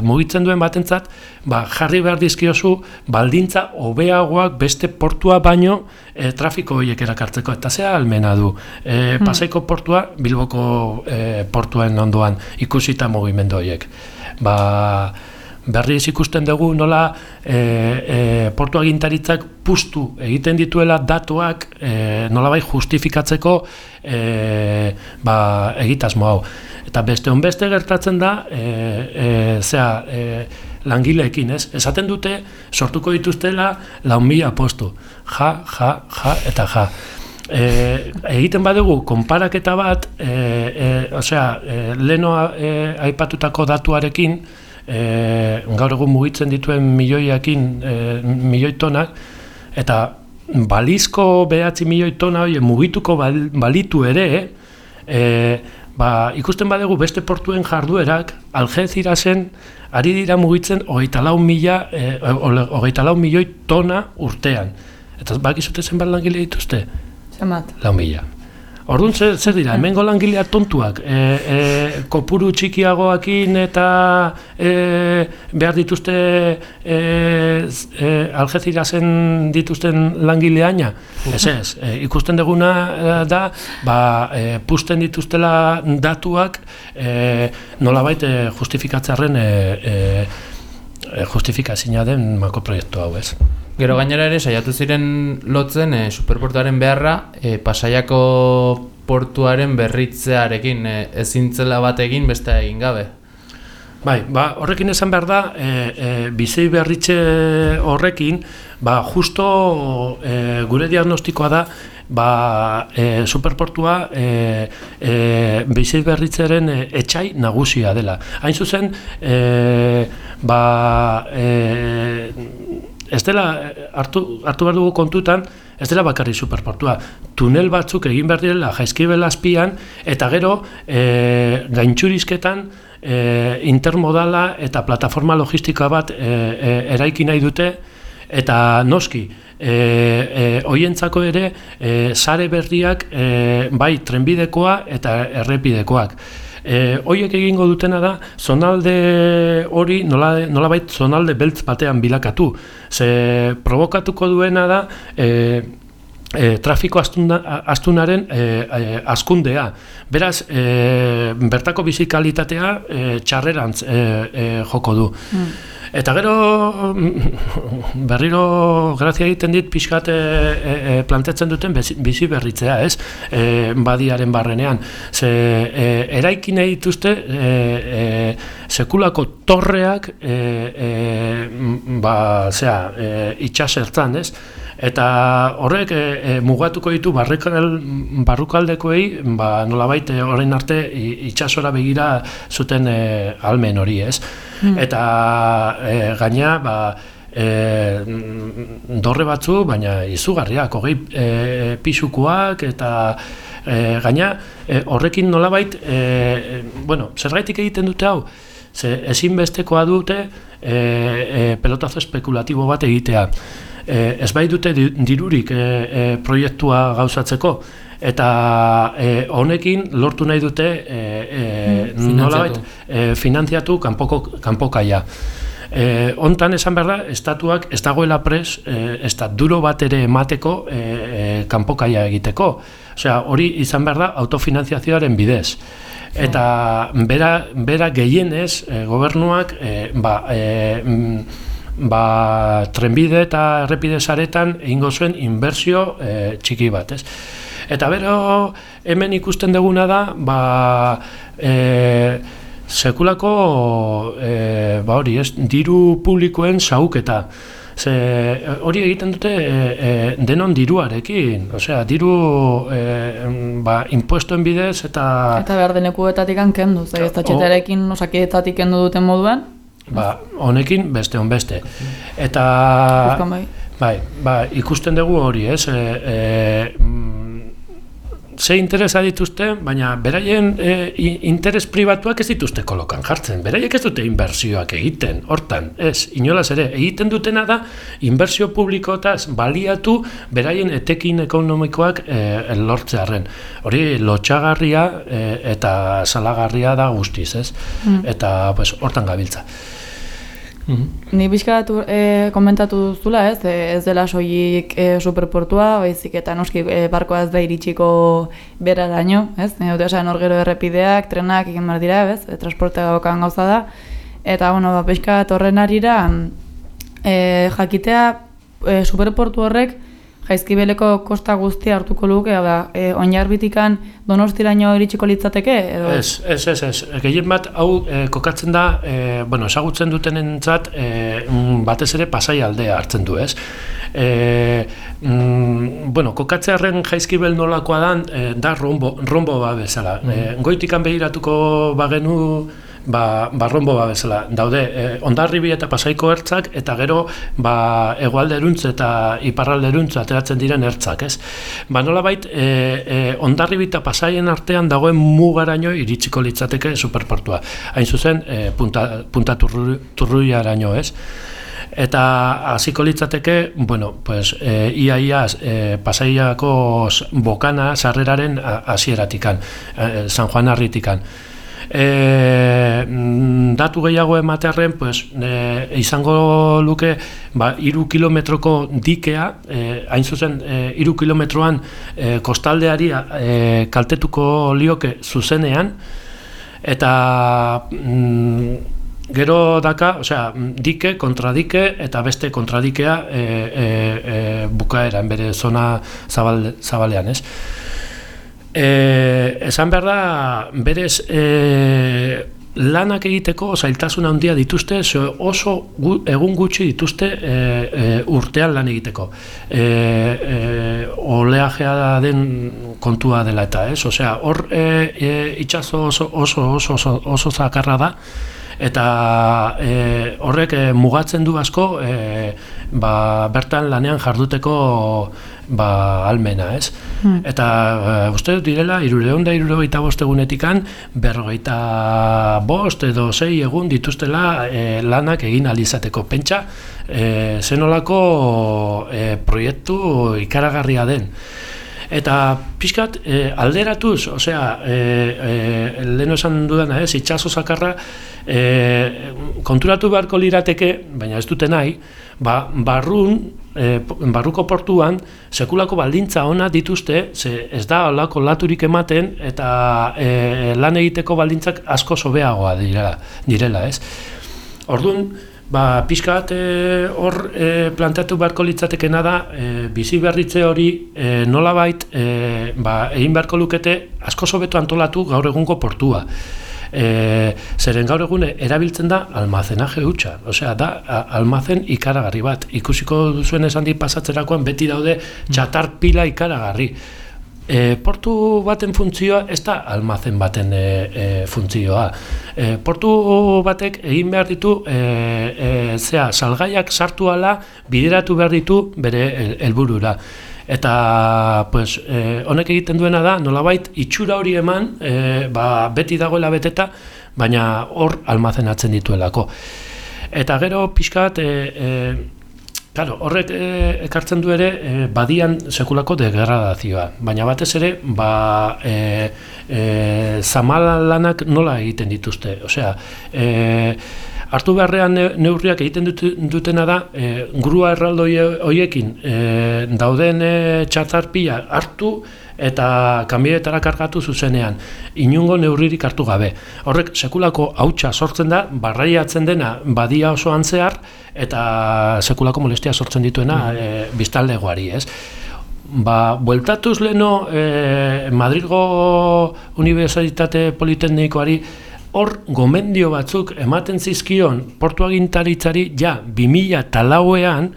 mugitzen duen batentzat, ba, jarri behar dizkiozu baldintza hobeagoak beste portua baino e, trafiko horiek erakartzeko. Eta zea almena du. E, Hmm. Pasaiko portua, Bilboko e, portuen ondoan ikusita mugimendu horiek. Ba, berriz ikusten dugu nola e, e, portu agintaritzak pustu egiten dituela datuak e, nolabait justifikatzeko e, ba, egitasmo hau. Eta beste honbeste gertatzen da, e, e, zera, e, langileekin, ez? Esaten dute sortuko dituztela lau mila postu. Ja, ja, ja, eta ja. E, egiten badugu konparaketa bat, e, e, osea, e, leno e, aipatutako datuarekin, e, gaur egun mugitzen dituen milioiakin, e, milioi tonak, eta balizko behatzi milioi tona hori mugituko bal, balitu ere, e, ba, ikusten badugu beste portuen jarduerak, Algezirasen ari dira mugitzen hogeita lau mila, e, hogeita lau milioi tona urtean. Eta bakizute zenbat langile dituzte? Zenbat? Lau mila. Orduan zer, zer dira, hemengo langileak tontuak, e, e, kopuru txikiagoakin eta e, behar dituzte e, e, Algezirasen dituzten langileaina. Ez ez, e, ikusten duguna e, da, ba, e, pusten dituztela datuak e, nolabait e, justifikatzearen e, e, e, justifikazioa den mako proiektu hau ez. Gero gainera ere saiatu ziren lotzen e, superportuaren beharra e, Pasaiako portuaren berritzearekin e, ezintzela bat egin beste egin gabe. Bai, ba, horrekin esan behar da, e, e, bizi berritze horrekin, ba, justo e, gure diagnostikoa da, ba, e, superportua e, e, bizi berritzeren e, etxai nagusia dela. Hain zuzen, e, ba, e, ez dela, hartu, hartu behar dugu kontutan, ez dela bakarri superportua. Tunel batzuk egin behar direla jaizkibel azpian, eta gero e, gaintxurizketan e, intermodala eta plataforma logistikoa bat e, e, eraiki nahi dute, eta noski, e, e, hoientzako ere e, sare berriak e, bai trenbidekoa eta errepidekoak. E, hoiek egingo dutena da, zonalde hori nola, nolabait zonalde beltz batean bilakatu. Ze provokatuko duena da, e, e, trafiko astuna, astunaren e, e, askundea. Beraz, e, bertako bizikalitatea e, txarrerantz e, e, joko du. Eta gero mm, berriro grazia egiten dit pixkat e, e, e, planteatzen duten bizi, berritzea, ez? E, badiaren barrenean. Ze e, eraiki nahi dituzte e, e, sekulako torreak e, e, ba, zera, e, itxasertzan, ez? Eta horrek e, mugatuko ditu barrikal, barrukaldekoei ba, nolabait e, orain arte itsasora begira zuten e, almen hori, ez? Eta e, gaina, ba, e, dorre batzu, baina izugarriak, hogei e, pisukoak eta e, gaina e, horrekin nolabait, e, bueno, zergaitik egiten dute hau? Ze ezinbestekoa dute e, e, pelotazo espekulatibo bat egitea. E, ez bai dute di- dirurik e, e, proiektua gauzatzeko, eta e, honekin lortu nahi dute e, e, Finantziatu. nolabait e, finantziatu kanpoko, kanpokaia. E, hontan esan behar da, estatuak ez dagoela pres, e, ez da duro bat ere emateko e, e, kanpokaia egiteko. Osea, hori izan behar da autofinantziazioaren bidez. Eta bera, bera gehienez, e, gobernuak, e, ba, e, mm, ba, trenbide eta errepide saretan egingo zuen inbertsio e, txiki bat, ez? Eta bero hemen ikusten duguna da, ba, e, sekulako e, ba hori, ez, diru publikoen sauketa. Ze hori egiten dute e, e, denon diruarekin, osea, diru e, ba, impuestoen bidez eta... Eta behar denekuetatik kendu, zai ez txetarekin osakietatik kendu duten moduan. Ba, honekin beste on beste. Eta... Bai. Bai, ba, ikusten dugu hori, ez? E, e, ze interesa dituzte, baina beraien e, interes pribatuak ez dituzte kolokan jartzen. Beraiek ez dute inbertsioak egiten, hortan, ez, inolaz ere, egiten dutena da inbertsio publikotaz baliatu beraien etekin ekonomikoak e, lortzearen. Hori lotxagarria e, eta salagarria da guztiz, ez? Mm. Eta, pues, hortan gabiltza. Ni bizkat e, komentatu duzula, ez, e, ez dela soilik e, superportua, baizik eta noski e, barkoa ez da iritsiko beraraino, ez? Ne dute esan gero errepideak, trenak egin behar dira, ez? E, transportea dokan gauza da. Eta bueno, ba bizkat horren arira e, jakitea e, superportu horrek Jaizkibeleko kosta guztia hartuko luke, da, e, oinarbitikan donostiraino iritsiko litzateke? Edo? Ez, ez, ez, ez. Gehien bat, hau e, kokatzen da, e, bueno, esagutzen duten entzat, e, mm, batez ere pasai aldea hartzen du, ez? E, mm, bueno, kokatzearen jaizkibel nolakoa dan, e, da rombo, rombo ba bezala. Mm -hmm. e, goitikan behiratuko bagenu, ba, barrombo ba bezala. Daude, e, ondarribi eta pasaiko ertzak, eta gero ba, egualderuntz eta iparralderuntz ateratzen diren ertzak, ez? Ba, nola bait, e, e, ondarribi eta pasaien artean dagoen mugaraino iritsiko litzateke superportua. Hain zuzen, e, punta, punta turruiaraino, ez? Eta hasiko litzateke, bueno, pues e, ia ia e, pasaiako bokana sarreraren hasieratikan, e, San Juan Arritikan e, datu gehiago ematearen pues, e, izango luke ba, iru kilometroko dikea, e, hain zuzen e, iru kilometroan e, kostaldeari e, kaltetuko lioke zuzenean, eta mm, gero daka, osea, dike, kontradike eta beste kontradikea e, e, e, bukaeran, bere zona zabal, zabalean, ez? E, esan behar da, berez e, lanak egiteko zailtasun handia dituzte, oso gu, egun gutxi dituzte e, e, urtean lan egiteko. E, e, oleajea den kontua dela eta ez, osea, hor e, e, itxazo oso, oso, oso, oso, oso zakarra da, eta e, horrek e, mugatzen du asko e, ba, bertan lanean jarduteko ba, almena, ez? Hmm. Eta uh, uste dut direla, irureon da irurogeita bost egunetikan, berrogeita bost edo zei egun dituztela e, lanak egin alizateko. Pentsa, e, zenolako e, proiektu ikaragarria den. Eta pixkat e, alderatuz, osea, e, e, leheno esan dudana ez, itxaso zakarra, e, konturatu beharko lirateke, baina ez dute nahi, ba, barrun, e, barruko portuan, sekulako baldintza ona dituzte, ze ez da olako laturik ematen, eta e, lan egiteko baldintzak asko sobeagoa direla, direla ez. Orduan, Ba, pixka bat eh, hor e, planteatu beharko litzatekena da, e, bizi berritze hori e, nola bait, e, ba, egin beharko lukete asko sobeto antolatu gaur egungo portua. E, zeren gaur egun erabiltzen da almazenaje hutsa, osea da almazen ikaragarri bat. Ikusiko duzuen esan di pasatzerakoan beti daude txatar pila ikaragarri. E, portu baten funtzioa ez da almazen baten e, e, funtzioa. E, portu batek egin behar ditu e, e, zea, salgaiak sartu ala bideratu behar ditu bere helburura. Eta pues, e, honek egiten duena da, nolabait itxura hori eman, e, ba, beti dagoela beteta, baina hor almazenatzen dituelako. Eta gero pixkat, e, e, Claro, horrek e, ekartzen du ere e, badian sekulako degradazioa, baina batez ere ba, e, e, zamalanak nola egiten dituzte. Osea, e, hartu beharrean neurriak egiten dutena da, e, grua erraldoi horiekin e, dauden e, txatarpia hartu eta kamioetara kargatu zuzenean, inungo neurririk hartu gabe. Horrek sekulako hautsa sortzen da, barraiatzen dena badia osoan zehar, eta sekulako molestia sortzen dituena e, biztaldegoari, ez? Ba, bueltatuz leno e, Madrilgo Unibertsitate Politeknikoari hor gomendio batzuk ematen zizkion portu agintaritzari ja 2000 talauean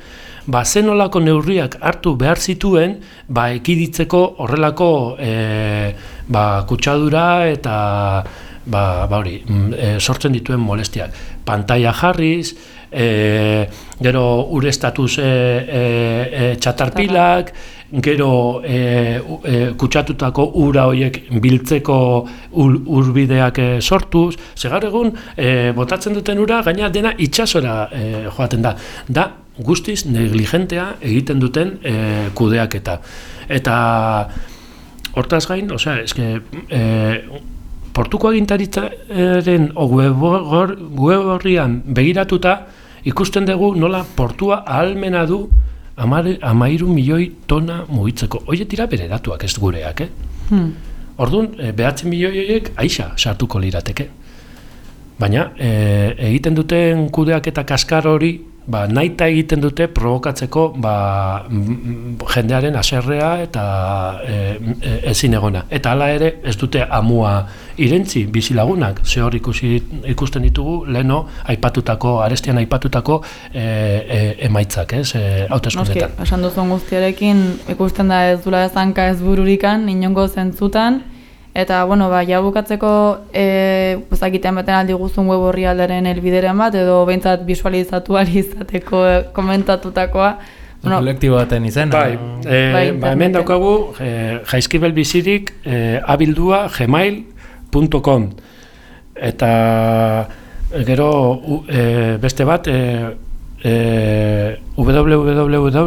ba zenolako neurriak hartu behar zituen ba ekiditzeko horrelako e, ba, kutsadura eta ba, ba hori, mm, e, sortzen dituen molestiak. Pantaila jarriz, e, gero urestatuz e, e, e, txatarpilak, gero e, e, kutsatutako ura horiek biltzeko ur, urbideak e, sortuz, segar egun e, botatzen duten ura gaina dena itxasora e, joaten da. Da guztiz negligentea egiten duten e, kudeaketa. Eta hortaz gain, osea, eske, e, portuko agintaritzaren web horrian begiratuta ikusten dugu nola portua ahalmena du amare, amairu milioi tona mugitzeko. Oie dira bere datuak ez gureak, eh? Hmm. Orduan, e, behatzen milioi horiek aixa sartuko lirateke. Baina, e, egiten duten kudeak eta kaskar hori, ba, naita egiten dute provokatzeko ba, jendearen aserrea eta e, e, ezin egona. Eta hala ere, ez dute amua irentzi bizilagunak, ze hor ikusi, ikusten ditugu, leno, aipatutako, arestian aipatutako e, e, emaitzak, ez, e, Noski, hauteskundetan. esan duzun guztiarekin ikusten da ez dula ez hanka ez bururikan, inongo zentzutan, eta, bueno, ba, ja bukatzeko, e, ezakiten baten aldi guztun web horri alderen elbideren bat, edo behintzat visualizatu izateko e, komentatutakoa, Bueno, kolektibo baten izena. Bai, e, Bai, ba, hemen daukagu e, jaizkibel bizirik e, abildua gmail.com eta gero u, e, beste bat e, e, www.nodo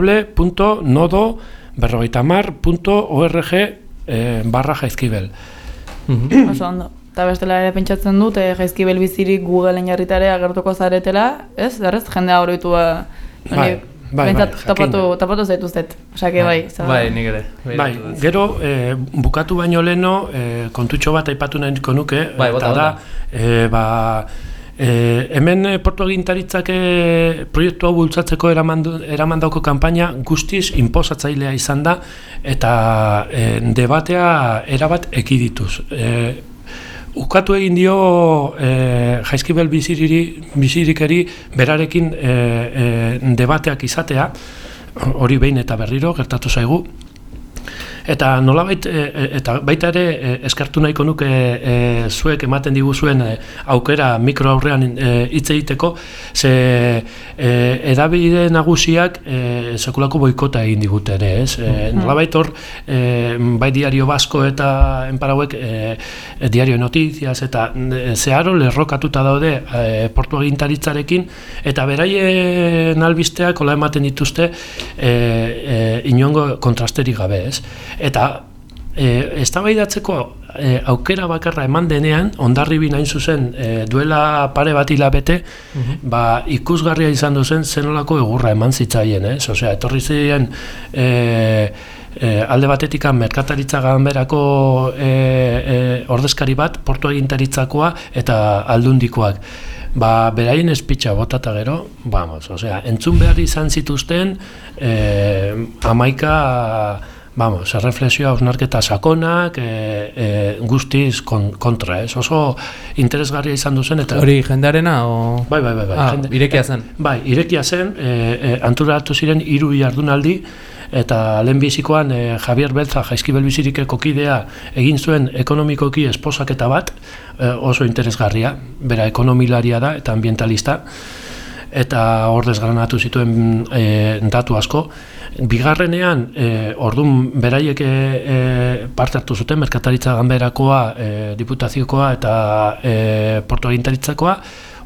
berrogeitamar.org e, barra jaizkibel. Oso ondo. Eta bestela ere pentsatzen dut, e, jaizkibel bizirik Googleen jarritare agertuko zaretela, ez? Derrez, jendea horretu ba, Bai, bai, behintzat bai, tapatu, tapatu zaituztet. Osake bai, za- Bai, nik ere. Bai, gero e, bukatu baino leheno e, kontutxo bat aipatu nahiko nuke Bai, bota, eta da bota. e, ba, e, hemen e, portu agintaritzak e, proiektu hau bultzatzeko eraman, du- eraman dauko kanpaina guztiz inposatzailea izan da eta e, debatea erabat ekidituz. E, Ukatu egin dio e, jaizkibel biziriri, bizirikeri berarekin e, e, debateak izatea, hori behin eta berriro gertatu zaigu, Eta nolabait, e, e, eta baita ere e, eskertu nahiko nuke e, zuek ematen diguzuen e, aukera mikro aurrean e, hitz egiteko, ze e, edabide nagusiak e, sekulako boikota egin digute ere, ez? E, Mhm. nolabait hor, e, bai diario basko eta enparauek e, e, diario notiziaz eta e, zeharo lerrokatuta daude e, portu agintaritzarekin eta beraien albisteak hola ematen dituzte e, e, inongo kontrasterik gabe, ez? Eta e, eztabaidatzeko e, aukera bakarra eman denean, ondarribi hain zuzen e, duela pare bat hilabete, ba, ikusgarria izan duzen zenolako egurra eman zitzaien, ez? Osea, etorri ziren e, e, alde batetik merkataritza ganberako e, e, ordezkari bat, portu agintaritzakoa eta aldundikoak. Ba, beraien espitxa botata gero, vamos, osea, entzun behar izan zituzten e, amaika vamos, erreflexioa osnarketa sakonak, e, e, guztiz kon, kontra, ez? Oso interesgarria izan duzen eta Hori jendearena o... Bai, bai, bai, bai. Ah, jende- irekia zen. Bai, irekia zen, e, e, anturatu ziren hiru jardunaldi, eta lehenbizikoan e, Javier Belza jaizkibel bizirikeko kidea egin zuen ekonomikoki esposaketa bat, e, oso interesgarria, bera ekonomilaria da eta ambientalista, eta hor desgranatu zituen e, datu asko. Bigarrenean, e, ordun beraiek e, parte hartu zuten, merkataritza ganberakoa, e, diputaziokoa eta e, portu agintaritzakoa,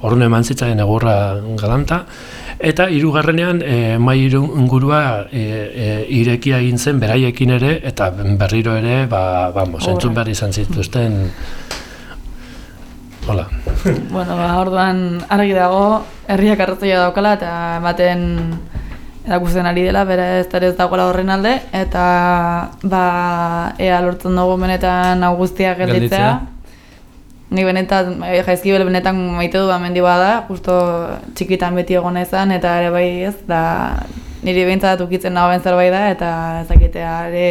orduan eman zitzaien egurra galanta, eta hirugarrenean e, mai ingurua e, e, irekia egin zen beraiekin ere, eta berriro ere, ba, vamos, Horra. entzun behar izan zituzten, hola. Bueno, ba, orduan argi dago, herriak arrazoia daukala eta ematen erakusten ari dela, bere ez ez dagoela horren alde, eta ba, ea lortzen dugu benetan hau guztiak gelditzea. Nik benetan, eh, jaizkibel benetan maite du mendi bada, justo txikitan beti egon izan, eta ere bai ez, da niri behintzat ukitzen nagoen zerbait da, eta ezakitea ere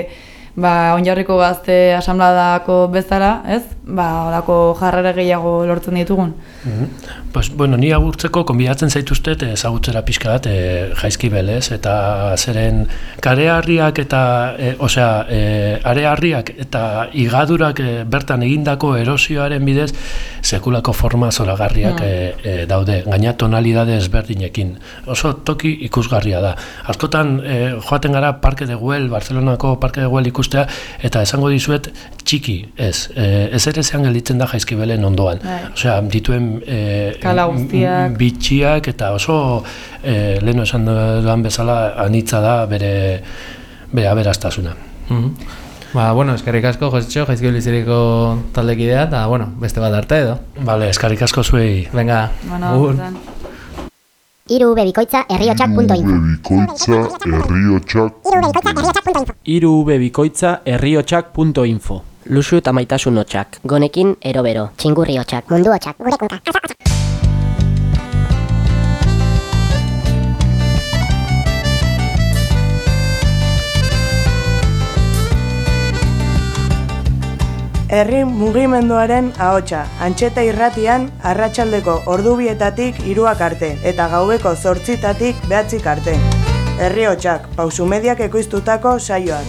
ba, onjarriko gazte asambladako bezala, ez? Ba, olako jarrera gehiago lortzen ditugun. Mhm. Pues, bueno, ni agurtzeko konbidatzen zaituztet ezagutzera pixka bat e, jaizkibel, ez? Eta zeren kareharriak eta, e, osea, e, areharriak eta igadurak e, bertan egindako erosioaren bidez sekulako forma zoragarriak Mm. e, e, daude, gaina tonalidade ezberdinekin. Oso toki ikusgarria da. Askotan e, joaten gara Parque de Güell, Barcelonako Parque de Güell ikustea, eta esango dizuet txiki, ez. E, ez ere zean gelditzen da jaizkibelen ondoan. Bai. Osea, dituen e, bitxiak eta oso e, leheno esan dudan bezala anitza da bere bere aberastasuna. Mhm. Ba, bueno, eskerrik asko, Jositxo, jaizkibel iziriko taldekidea, eta, bueno, beste bat arte edo. Vale, eskerrik asko zuei. Venga, Bueno, agur. zan. Iru bebikoitza herriotxak.info Iru bebikoitza herriotxak.info Luxu eta maitasun hotxak. Gonekin erobero. Txingurri hotxak. Mundu hotxak. Gurekunka. Herri mugimenduaren ahotsa, antxeta irratian arratsaldeko ordubietatik hiruak arte eta gaueko zortzitatik behatzik arte. Herri hotxak, pausu mediak ekoiztutako saioak.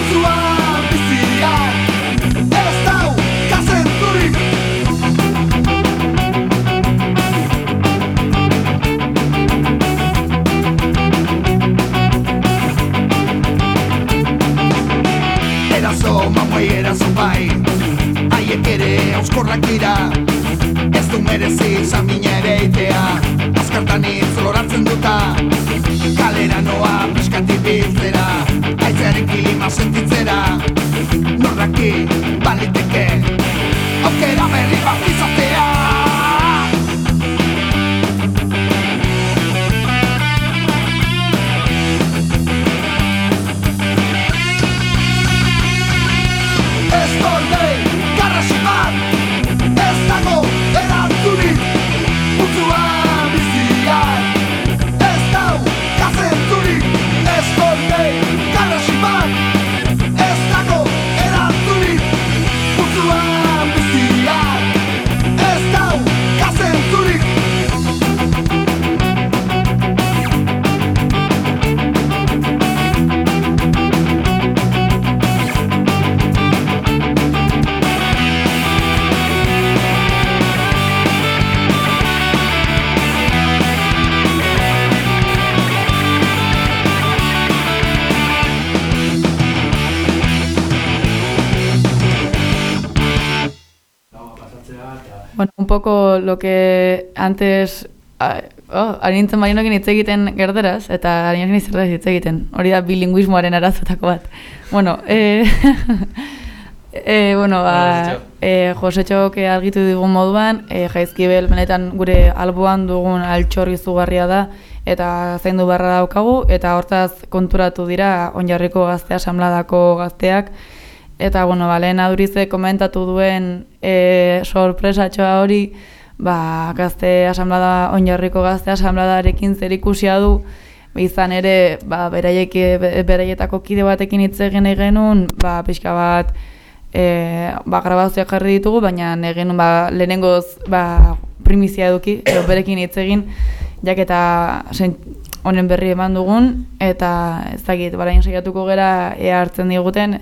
Bonsoir lo que antes... Oh, ari nintzen marinokin hitz egiten gerderaz, eta ari nintzen zertaz hitz egiten. Hori da bilinguismoaren arazotako bat. Bueno, eh, (laughs) eh, bueno, ba, eh, Josetxok argitu digun moduan, eh, jaizkibel benetan gure alboan dugun altxorri zugarria da, eta zaindu barra daukagu, eta hortaz konturatu dira onjarriko gazte asamladako gazteak, eta bueno, ba, lehen adurize komentatu duen e, sorpresatxoa hori, ba, gazte asamblada, onjarriko gazte asambladarekin zer ikusia du, izan ere, ba, beraiek, be- beraietako kide batekin hitz egin nahi genuen, ba, pixka bat, e, ba, grabazioak jarri ditugu, baina egin ba, lehenengoz ba, primizia eduki, edo berekin hitz egin, jaketa sen, honen berri eman dugun, eta ez dakit, barain saiatuko gera ea hartzen diguten,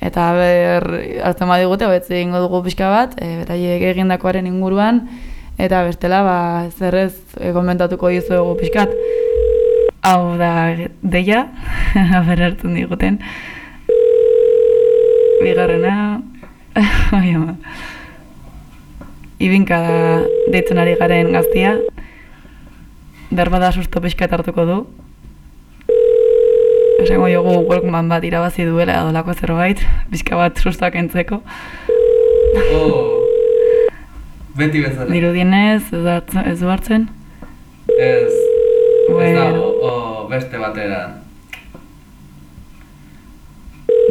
eta ber hartzen badigute, hobetze egingo dugu pixka bat, e, beraiek egindakoaren inguruan, eta bestela, ba, zerrez e, komentatuko dizuegu pixkat. Hau da deia, (laughs) ber hartzen diguten. Bigarrena, (laughs) bai ama. Ibinka da deitzen ari garen gaztia. Berbada susto pixkat hartuko du. Esango jogu Walkman bat irabazi duela edo lako zerbait, pixka bat sustoak entzeko. Oh, beti bezala. Dirudienez, ez, du hartzen- ez du hartzen. Ez, ez Bueno. dago, o beste batera.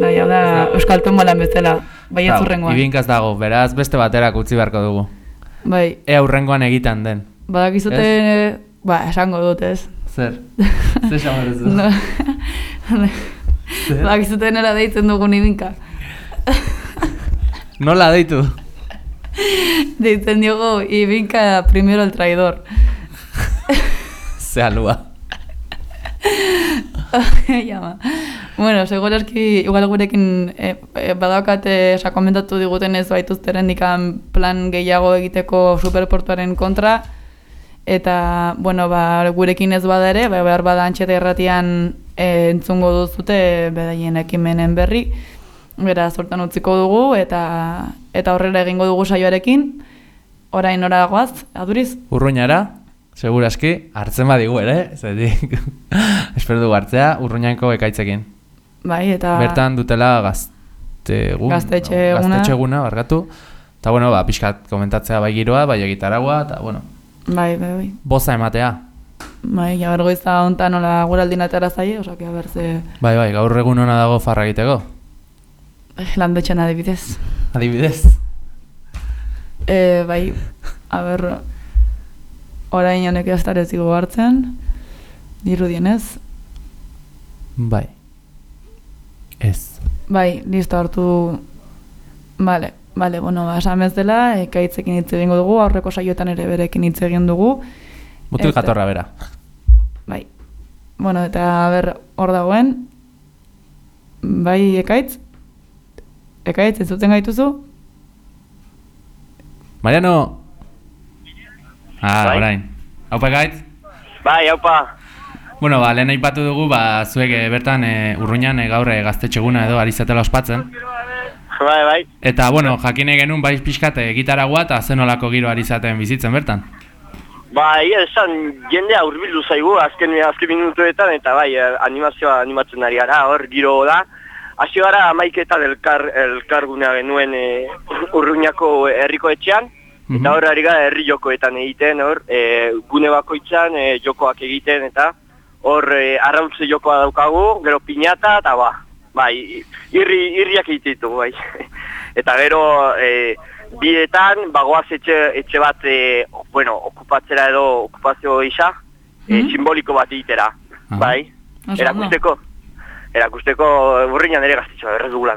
Bai, hau da, Euskal Tombolan bezala, bai ez urrengoan. Ibinkaz dago, beraz beste baterak utzi beharko dugu. Bai, Ea urrengoan egiten den. badakizute, Ez? ba, esango dut ez. Zer? (laughs) Zer esango? No. Zer? Badakizute nola deitzen dugun ibinka. Nola deitu? Deitzen diogu ibinka primero el traidor. Ze alua. (laughs) Jama. Bueno, segurazki, igual gurekin e, e, badaukate esa komentatu diguten ez baituzteren plan gehiago egiteko superportuaren kontra, eta, bueno, ba, gurekin ez bada ere, ba, behar bada antxeta erratian e, entzungo duzute beraien ekimenen berri, bera zortan utziko dugu, eta eta horrela egingo dugu saioarekin, orain ora goaz, aduriz? Urruñara, seguraski, hartzen badigu ere, zetik. (laughs) Espero dugu hartzea, urruñanko ekaitzekin. Bai, eta... Bertan dutela gaztegun, Gaztetxe eguna. barkatu. Eta bueno, ba, pixkat komentatzea bai giroa, bai egitaragua, eta bueno, Bai, bai, bai. boza ematea. Bai, ja bergoiza hontan nola guraldin atera zaie, osea, que a ber ze Bai, bai, gaur egun ona dago farra egiteko. eh, landetxan adibidez. Adibidez. E, bai, a ber, orain honek ez dara ez digu hartzen, dirudienez. Bai. Ez. Bai, listo hartu, vale, vale, bueno, ba, esan bezala, ekaitzekin hitz egingo dugu, aurreko saioetan ere berekin hitz egin dugu. Mutil jatorra bera. Bai. Bueno, eta a ber, hor dagoen, bai ekaitz, ekaitz, ez duten gaituzu? Mariano! Ah, Bai. orain. Haupa gaitz? Bai, haupa. Bueno, ba, lehen aipatu dugu, ba, zuek eh, bertan e, urruñan e, gaur e, gaztetxeguna edo ari zatela ospatzen. (laughs) Bai, bai. Eta, bueno, jakine genuen bai pixkat e, gitaragua eta zenolako giro ari zaten bizitzen bertan. Bai, esan jendea hurbildu zaigu azken azken minutuetan eta bai, eh, animazioa animatzen ari gara, hor giro da. Hasi gara amaiketan elkar, elkargunea genuen e, urruñako herriko etxean, eta hor ari gara herri jokoetan egiten, hor, e, gune bakoitzan e, jokoak egiten, eta hor e, arrauntze jokoa daukagu, gero piñata, eta ba, bai, irri, irriak ditugu, bai. (laughs) eta gero, e, bietan, bagoaz etxe, etxe bat, e, bueno, okupatzera edo okupazio isa, e, Mhm. simboliko bat egitera, bai. Oso ondo. Erakusteko, erakusteko burriñan ere gaztetxoa, errez dugula.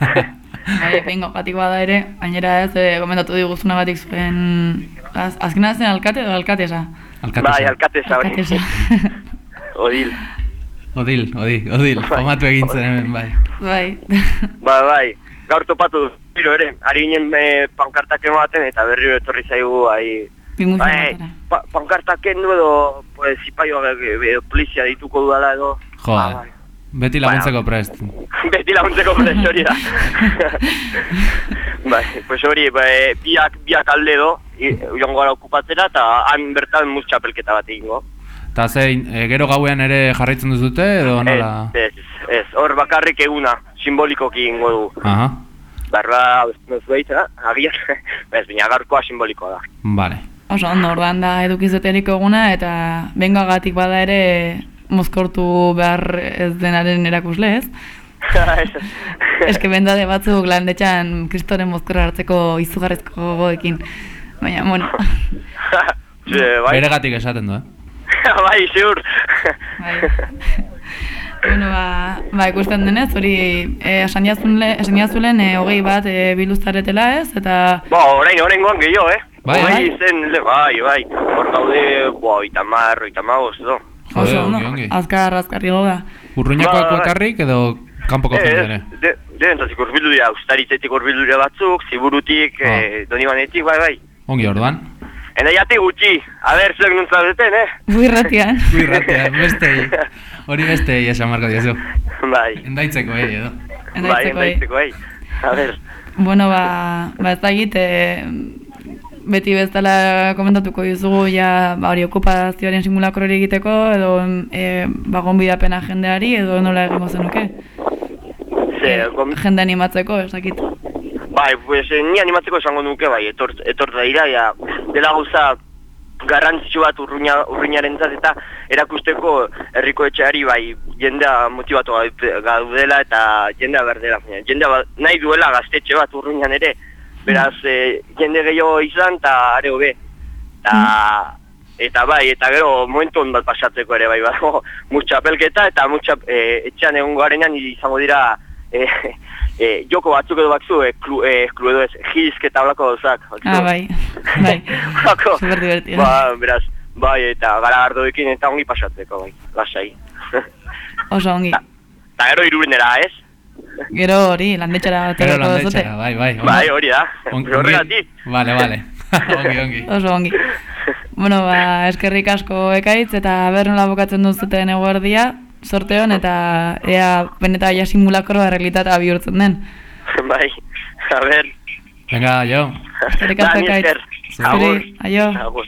(laughs) Bai, bingo, gatik bada ere, gainera ez, e, komentatu diguzuna batik zuen, az, azkena zen alkate edo alkatesa? Bai, alkatesa hori. Alkatesa. (laughs) Odil. Odil, odil, odil, famatu egin zen hemen, bai. bai. (laughs) Ba, bai, gaur topatu biro ere, ari ginen e, pankartak ematen eta berriro etorri zaigu, ai, bai, pa, pankartak kendu edo, pues, ipaioa edo polizia dituko dudala edo, Jo, beti laguntzeko prest. (laughs) beti laguntzeko prest hori da. (laughs) bai, pues hori, bai, biak, biak alde do, i- joango gara okupatzera, eta han bertan mus txapelketa bat egingo. Ta zein, e, gero gauean ere jarraitzen duzute edo nola? Ez, ez, ez, hor bakarrik eguna, simbolikoki egingo du. Aha, Barra, ez behitza, agian, (laughs) ez, baina gaurkoa simbolikoa da. vale. Oso ondo, orduan da edukizeterik eguna eta bengoagatik bada ere mozkortu behar ez denaren erakusle, ez? (laughs) Eske bendade batzuk landetxan kristoren mozkorra hartzeko izugarrizko gogoekin. Baina, bueno, (laughs) Ze, bai, Beregatik esaten du, eh? (laughs) bai, ziur. bueno ba, ba, ikusten denez, hori eh, esan jazule, esan jazulen eh, hogei bat eh, biluztaretela ez, eta Ba, orain, orain goan gehiago, eh? Bai, bai. zen, le, bai, bai, hor gaude, boa, itamar, itamagos, edo. oso ondo, azkar, azkar igo da. Urruñakoak Bai, bai. bakarrik edo kanpoko jende ere? de, de, entazik urbildu dira, ustaritzetik urbildu dira batzuk, ziburutik, Ah. eh, donibanetik, bai, bai. Ongi orduan. Ena jate gutxi, a ber, zuek nuntza duten, eh? Buirratian. Buirratian, (laughs) bestei. Hori bestei esan marko diozu. Bai. Endaitzeko, eh, edo. Bai, Endaitzeko, eh. endaitzeko, eh? A ber, Bueno, ba, ba ez dakit, e, beti bezala komentatuko dizugu ja ba, hori okupazioaren simulakro hori egiteko edo e, ba, gonbidapena jendeari edo nola egingo zenuke. ze, gom, Jende animatzeko, ez dakit. Bai, pues, eh, ni animatzeko esango nuke, bai, etor, etortza dira, ja, dela gauza garrantzitsu bat urruña, urruñaren eta erakusteko herriko etxeari bai jendea motibatu gaud- gaudela eta jendea berdela. Jendea ba, nahi duela gaztetxe bat urruñan ere, beraz eh, jende gehiago izan eta are hobe. Ta, eta bai, eta gero momentu bat pasatzeko ere bai badago mutxapelketa eta mutxa, eh, etxean egon garenean izango dira eh, (laughs) eh, joko batzuk edo batzu, eh, klu, eh, klu edo ez, gizk eta holako gauzak. Ah, bai, (laughs) bai, Holako, super divertido. ba, beraz, bai, eta gara ardoekin eta ongi pasatzeko, bai, lasai. (laughs) Oso ongi. Eta gero irurenera, ez? Gero hori, landetxara Gero aterako duzute. landetxera, bai, bai. Bai, hori da. Horregatik. Vale, vale. ongi, ongi. Oso ongi. Bueno, ba, eskerrik asko ekaitz eta ber nola bokatzen duzuten eguerdia, sorteon eta ea beneta ja simulakroa realitatea bihurtzen den. (laughs) bai, a ber. Venga, jo. Eskerrik asko ni ekaitz. esker. Zuri, aio. Agur.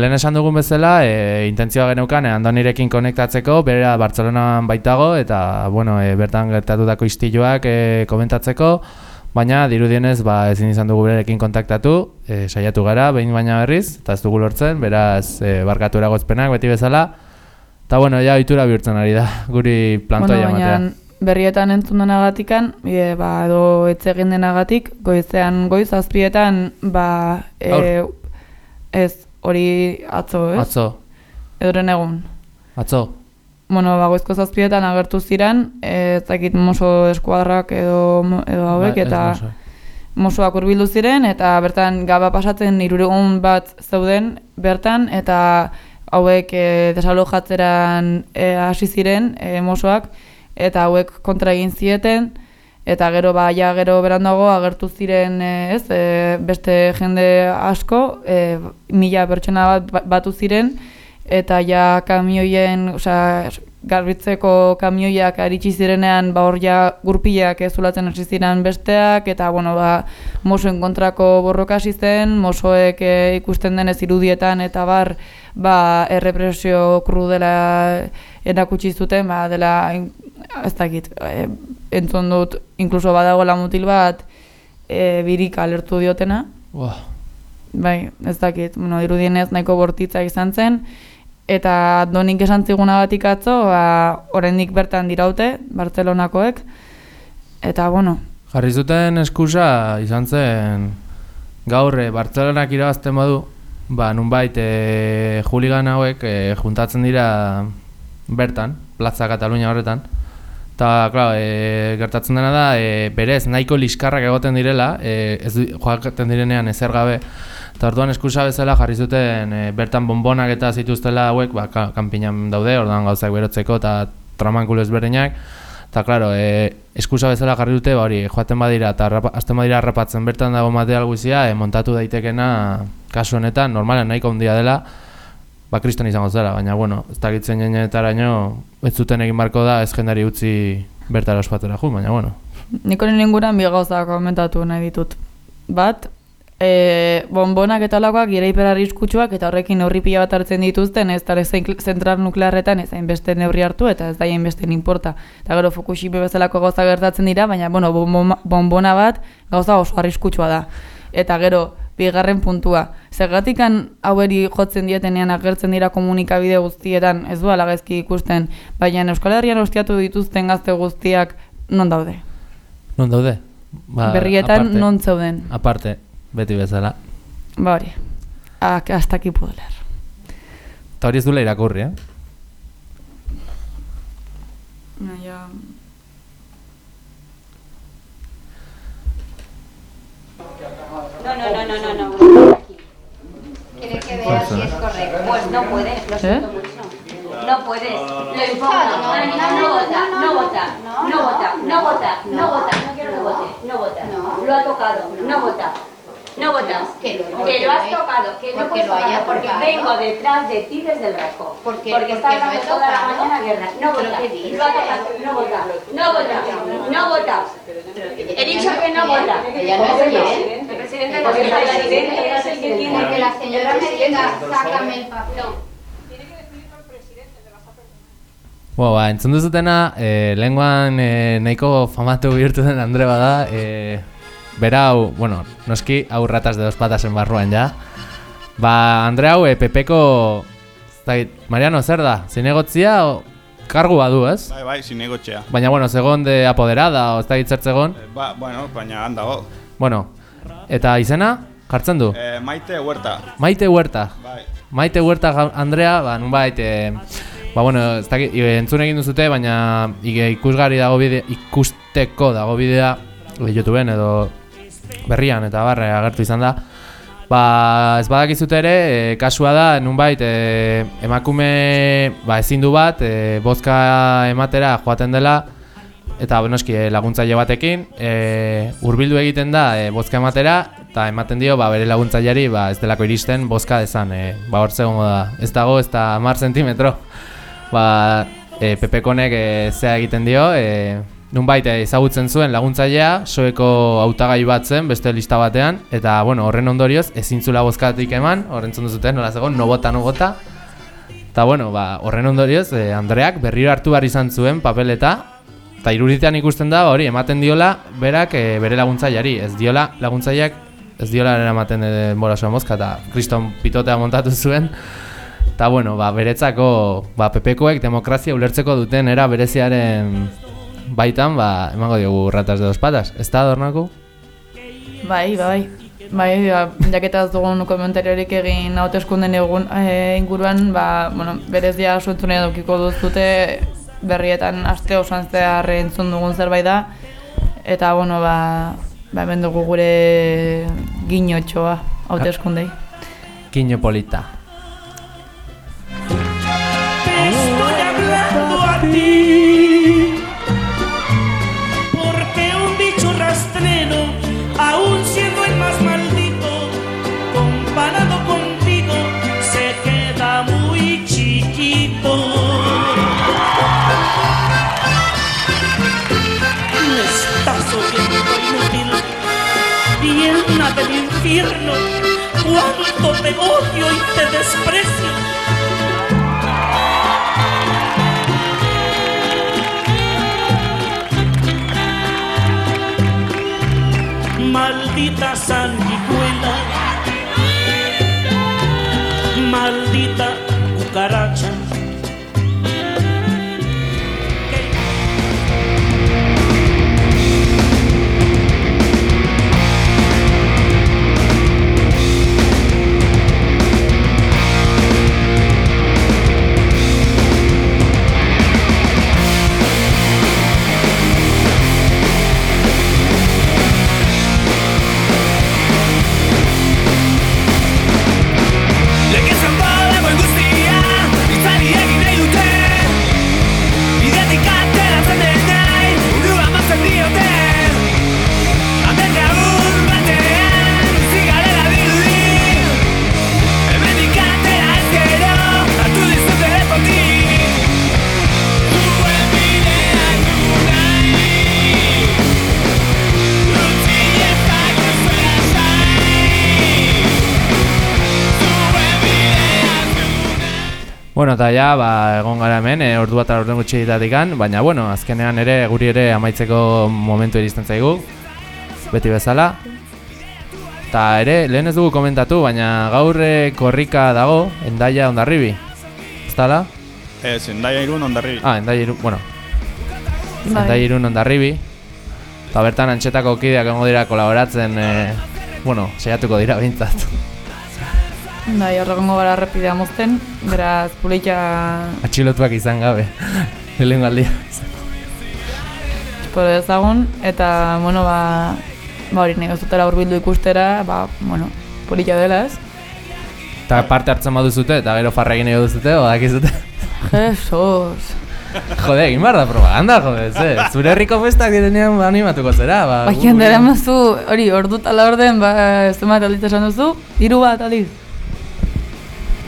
Lehen esan dugun bezala, e, intentzioa geneukan e, Andonirekin konektatzeko, bera Bartzelonan baitago, eta bueno, e, bertan gertatutako istiluak e, komentatzeko, baina dirudienez ba, ezin izan dugu berekin kontaktatu, e, saiatu gara, behin baina berriz, eta ez dugu lortzen, beraz e, barkatu eragozpenak beti bezala, eta bueno, ja ohitura bihurtzen ari da, (laughs) guri plantoia bueno, baina berrietan entzun denagatikan, e, ba, edo etz egin denagatik, goizean goiz azpietan, ba, e, ez, hori atzo, ez? Atzo, Edoren egun. atzo, Bueno, ba, goizko zazpietan agertu ziren, e, ez dakit moso eskuadrak edo, edo hauek, Ba, eta mosoak. mosoak hurbildu ziren, eta bertan gaba pasatzen iruregun bat zeuden bertan, eta hauek e, desalojatzeran e, hasi ziren e, mosoak, eta hauek kontra egin zieten, eta gero ba ja gero berandago agertu ziren e, ez e, beste jende asko e, mila pertsona bat ba- batu ziren eta ja kamioien osea garbitzeko kamioiak aritsi zirenean ba hor ja gurpilak ez zulatzen hasi ziren besteak eta bueno ba mosoen kontrako borroka hasi zen mosoek e, ikusten denez irudietan eta bar ba errepresio krudela erakutsi zuten ba dela ez dakit e, entzun dut inkluso badagoela mutil bat e, birik alertu diotena Buah. bai ez dakit bueno dirudienez nahiko bortitza izan zen eta donik esan zigunagatik atzo ba oraindik bertan diraute Bartzelonakoek eta bueno Jarri zuten eskusa izan zen gaur e, Bartzelonak irabazten badu, ba nunbait e, juligan hauek e, juntatzen dira bertan, Plaza Katalunia horretan. Eta, claro, e, gertatzen dena da, e, berez nahiko liskarrak egoten direla, e, ez joaten direnean ezer gabe. Eta orduan eskusa bezala jarri zuten e, bertan bonbonak eta zituztela hauek, ba, ka, kanpinan daude, orduan gauzak berotzeko eta tramankulo ezberdinak. Eta, claro, e, eskusa bezala jarri dute, ba, hori, joaten badira eta hasten badira harrapatzen bertan dago material guzia, e, montatu daitekena kasu honetan, normalen nahiko handia dela, ba, kriston izango zela, baina, bueno, ez dakitzen jenetaraino, ez zuten egin barko da, ez jendari utzi bertara ospatera ju, baina, bueno. Nik honen inguruan bi gauza komentatu nahi ditut. Bat, e, bonbonak eta lakoak gire hiperarriskutsuak eta horrekin neurri pila bat hartzen dituzten, ez da zentral nuklearretan ez beste neurri hartu eta ez da beste inporta. Eta gero Fukushima bezalako gauza gertatzen dira, baina bueno, bonbona bat gauza oso arriskutsua da. Eta gero, bigarren puntua. Zergatikan haueri jotzen dietenean agertzen dira komunikabide guztietan, ez du alagezki ikusten, baina Euskal Herrian ostiatu dituzten gazte guztiak non daude? Non daude? Ba, Berrietan aparte. non zeuden? Aparte, beti bezala. Ba hori, hasta aquí puedo leer. Eta hori ez duela irakurri, eh? Naia... No, no, no, no, no, no. ¿Quieres que vea si es correcto? Pues no puedes, lo siento mucho. No puedes. Lo informo. No, no vota, no vota, no vota, no vota, no vota. No quiero que vote, no vota. Lo ha tocado, no vota. No votas. Que lo- Que lo has tocado, que no Porque puedes lo haya tocar, porque vengo detrás de ti desde el raco. Porque- Porque he dando toda la mañana guerra. No ¿Pero vota. qué dices? Lo ha tocado, no vota. No vota. No vota. He dicho que no vota. Ella no es presidente es el presidente, es el que tiene. Porque la señora me diga, sácame el papel. Bueno, ba, entzun duzutena, e, lehenguan e, nahiko famatu bihurtu den Andre bada, e, bera hau, bueno, noski hau ratas de dos patas en barruan ja. Ba, Andre hau, e, dakit, Mariano, zer da? Zinegotzia, o, kargu badu, ez? Bai, bai, zinegotxea. Baina, bueno, zegon de apoderada, o ez dakit zer zegon. Ba, bueno, baina handago. Bueno, eta izena, jartzen du? Eh, maite huerta. Maite Huerta. Bai. Maite Huerta Andrea, ba, nunbait, e, ba, bueno, ez dakit, e, entzun egin duzute, baina ige, ikusgarri dago bidea, ikusteko dago bidea, e, YouTubeen edo berrian eta barre agertu izan da. Ba, ez badakizute ere, e, kasua da, nunbait, e, emakume, ba, ezin du bat, e, bozka ematera joaten dela, eta noski e, laguntzaile batekin, e, hurbildu egiten da e, bozka ematera, eta ematen dio ba, bere laguntzaileari ba, ez delako iristen bozka dezan, e, ba hor zegongo da, ez dago ez da mar zentimetro. Ba, e, Pepekonek e, zea egiten dio, e, nunbait eh, ezagutzen zuen laguntzailea, soeko hautagai bat zen, beste lista batean, eta bueno, horren ondorioz, ezin zula bozkatik eman, horren zondu zuten, nola zegoen, no bota, no bota. Eta bueno, ba, horren ondorioz, eh, Andreak berriro hartu behar izan zuen papeleta, eta iruditean ikusten da, hori, ematen diola, berak eh, bere laguntzaileari, ez diola laguntzaileak, ez diola eramaten eh, borasoa mozka, eta kriston pitotea montatu zuen, Eta bueno, ba, beretzako, ba, pepekoek demokrazia ulertzeko duten era bereziaren baitan, ba, emango diogu ratas de dos patas. Ez da, Dornako? Bai, bai. Bai, ba, jaketa ez dugun komentariorik egin hauteskunden egun e, inguruan, ba, bueno, berez dia suentzunea daukiko duzute berrietan aste osan zehar entzun dugun zerbait da. Eta, bueno, ba, ba hemen dugu gure giñotxoa hauteskundei. Kiño polita. Infierno, cuánto te odio y te desprecio. Maldita Bueno, eta ja, ba, egon gara hemen, e, ordu bat ordu gutxi ditatikan, baina, bueno, azkenean ere, guri ere amaitzeko momentu iristen zaigu, beti bezala. Eta ere, lehen ez dugu komentatu, baina gaur eh, korrika dago, endaia ondarribi. Ez dala? Ez, endaia irun ondarri. Ah, endaia irun, bueno, Bai. endaia irun ondarribi. Eta bertan antxetako kideak egongo dira kolaboratzen, e, bueno, saiatuko dira bintzat. Bai, horregongo gara errepidea mozten, beraz pulitxa Atxilotuak izan gabe, lehenko aldia. espero dezagun, eta, bueno, ba, ba hori nahi zutela urbildu ikustera, ba, bueno, pulitxa dela ez. Eta parte hartzen baduzute, eta gero farra egin nahi duzute, o dakizute. Jesus. Jode, egin behar da propaganda, jode, ze. Zure herriko festak direnean animatuko zera, ba. Ba, jendera mazu, hori, ordu tala orden, ba, ez bat aldiz esan duzu, hiru bat aldiz.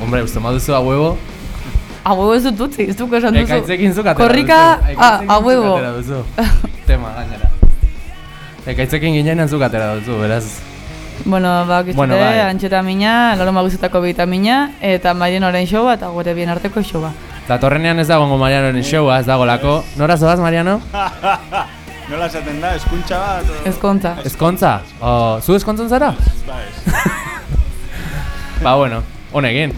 Hombre, uste baduzu a huevo. A huevo ez dut utzi, ez duk esan duzu. Ekaitzekin zuk atera Korrika, duzu. a, huevo. duzu. (laughs) Tema, gainera. Ekaitzekin ginean zuk atera duzu, beraz. Bueno, ba, kizute, Bueno, bai. antxeta mina, laro maguzetako vitamina, eta marien orain showa, eta gure bien arteko showa. Datorrenean ez dagoengo Marianoren showa, ez dagolako. Nora zoaz, Mariano? (laughs) Nola esaten da, eskuntza bat? o- Ezkontza. Ezkontza? Oh, zu ezkontzan zara? Ba, ez. (laughs) Ba, bueno, honegin.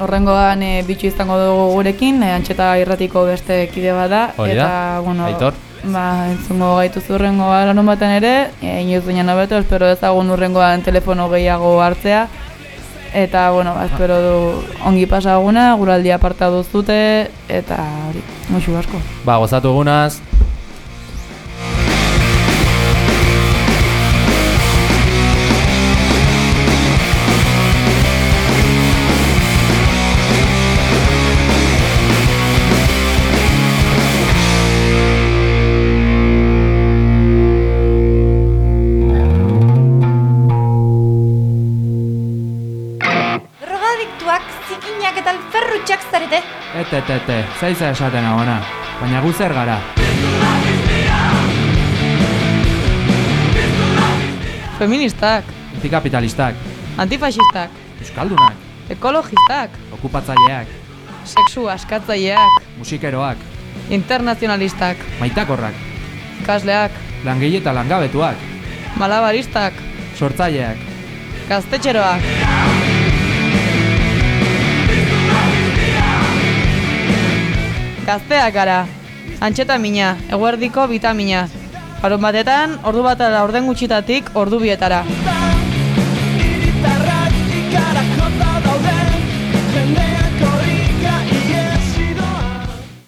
Horrengoan e, bitxu izango dugu gurekin, e, antxeta irratiko beste kide bada, Hori da, eta, bueno, Aitor. ba, entzungo gaituzu urrengoa lanun baten ere, e, inoiz baina nobeto, espero ezagun urrengoan telefono gehiago hartzea, eta, bueno, ba, espero du ongi pasaguna, guraldi aparta duzute, eta hori, muxu asko. Ba, gozatu egunaz. Et, et, et, zaiza esaten agona, baina guzer gara. Feministak. Antikapitalistak. Antifasistak. Euskaldunak. Ekologistak. Okupatzaileak. Sexu askatzaileak. Musikeroak. Internazionalistak. Maitakorrak. Ikasleak. Langile eta langabetuak. Malabaristak. Sortzaileak. Gaztetxeroak. Gaztetxeroak. Gazteak gara, antxeta mina, eguerdiko bitamina. Harun batetan, ordu batara orden gutxitatik ordu bietara.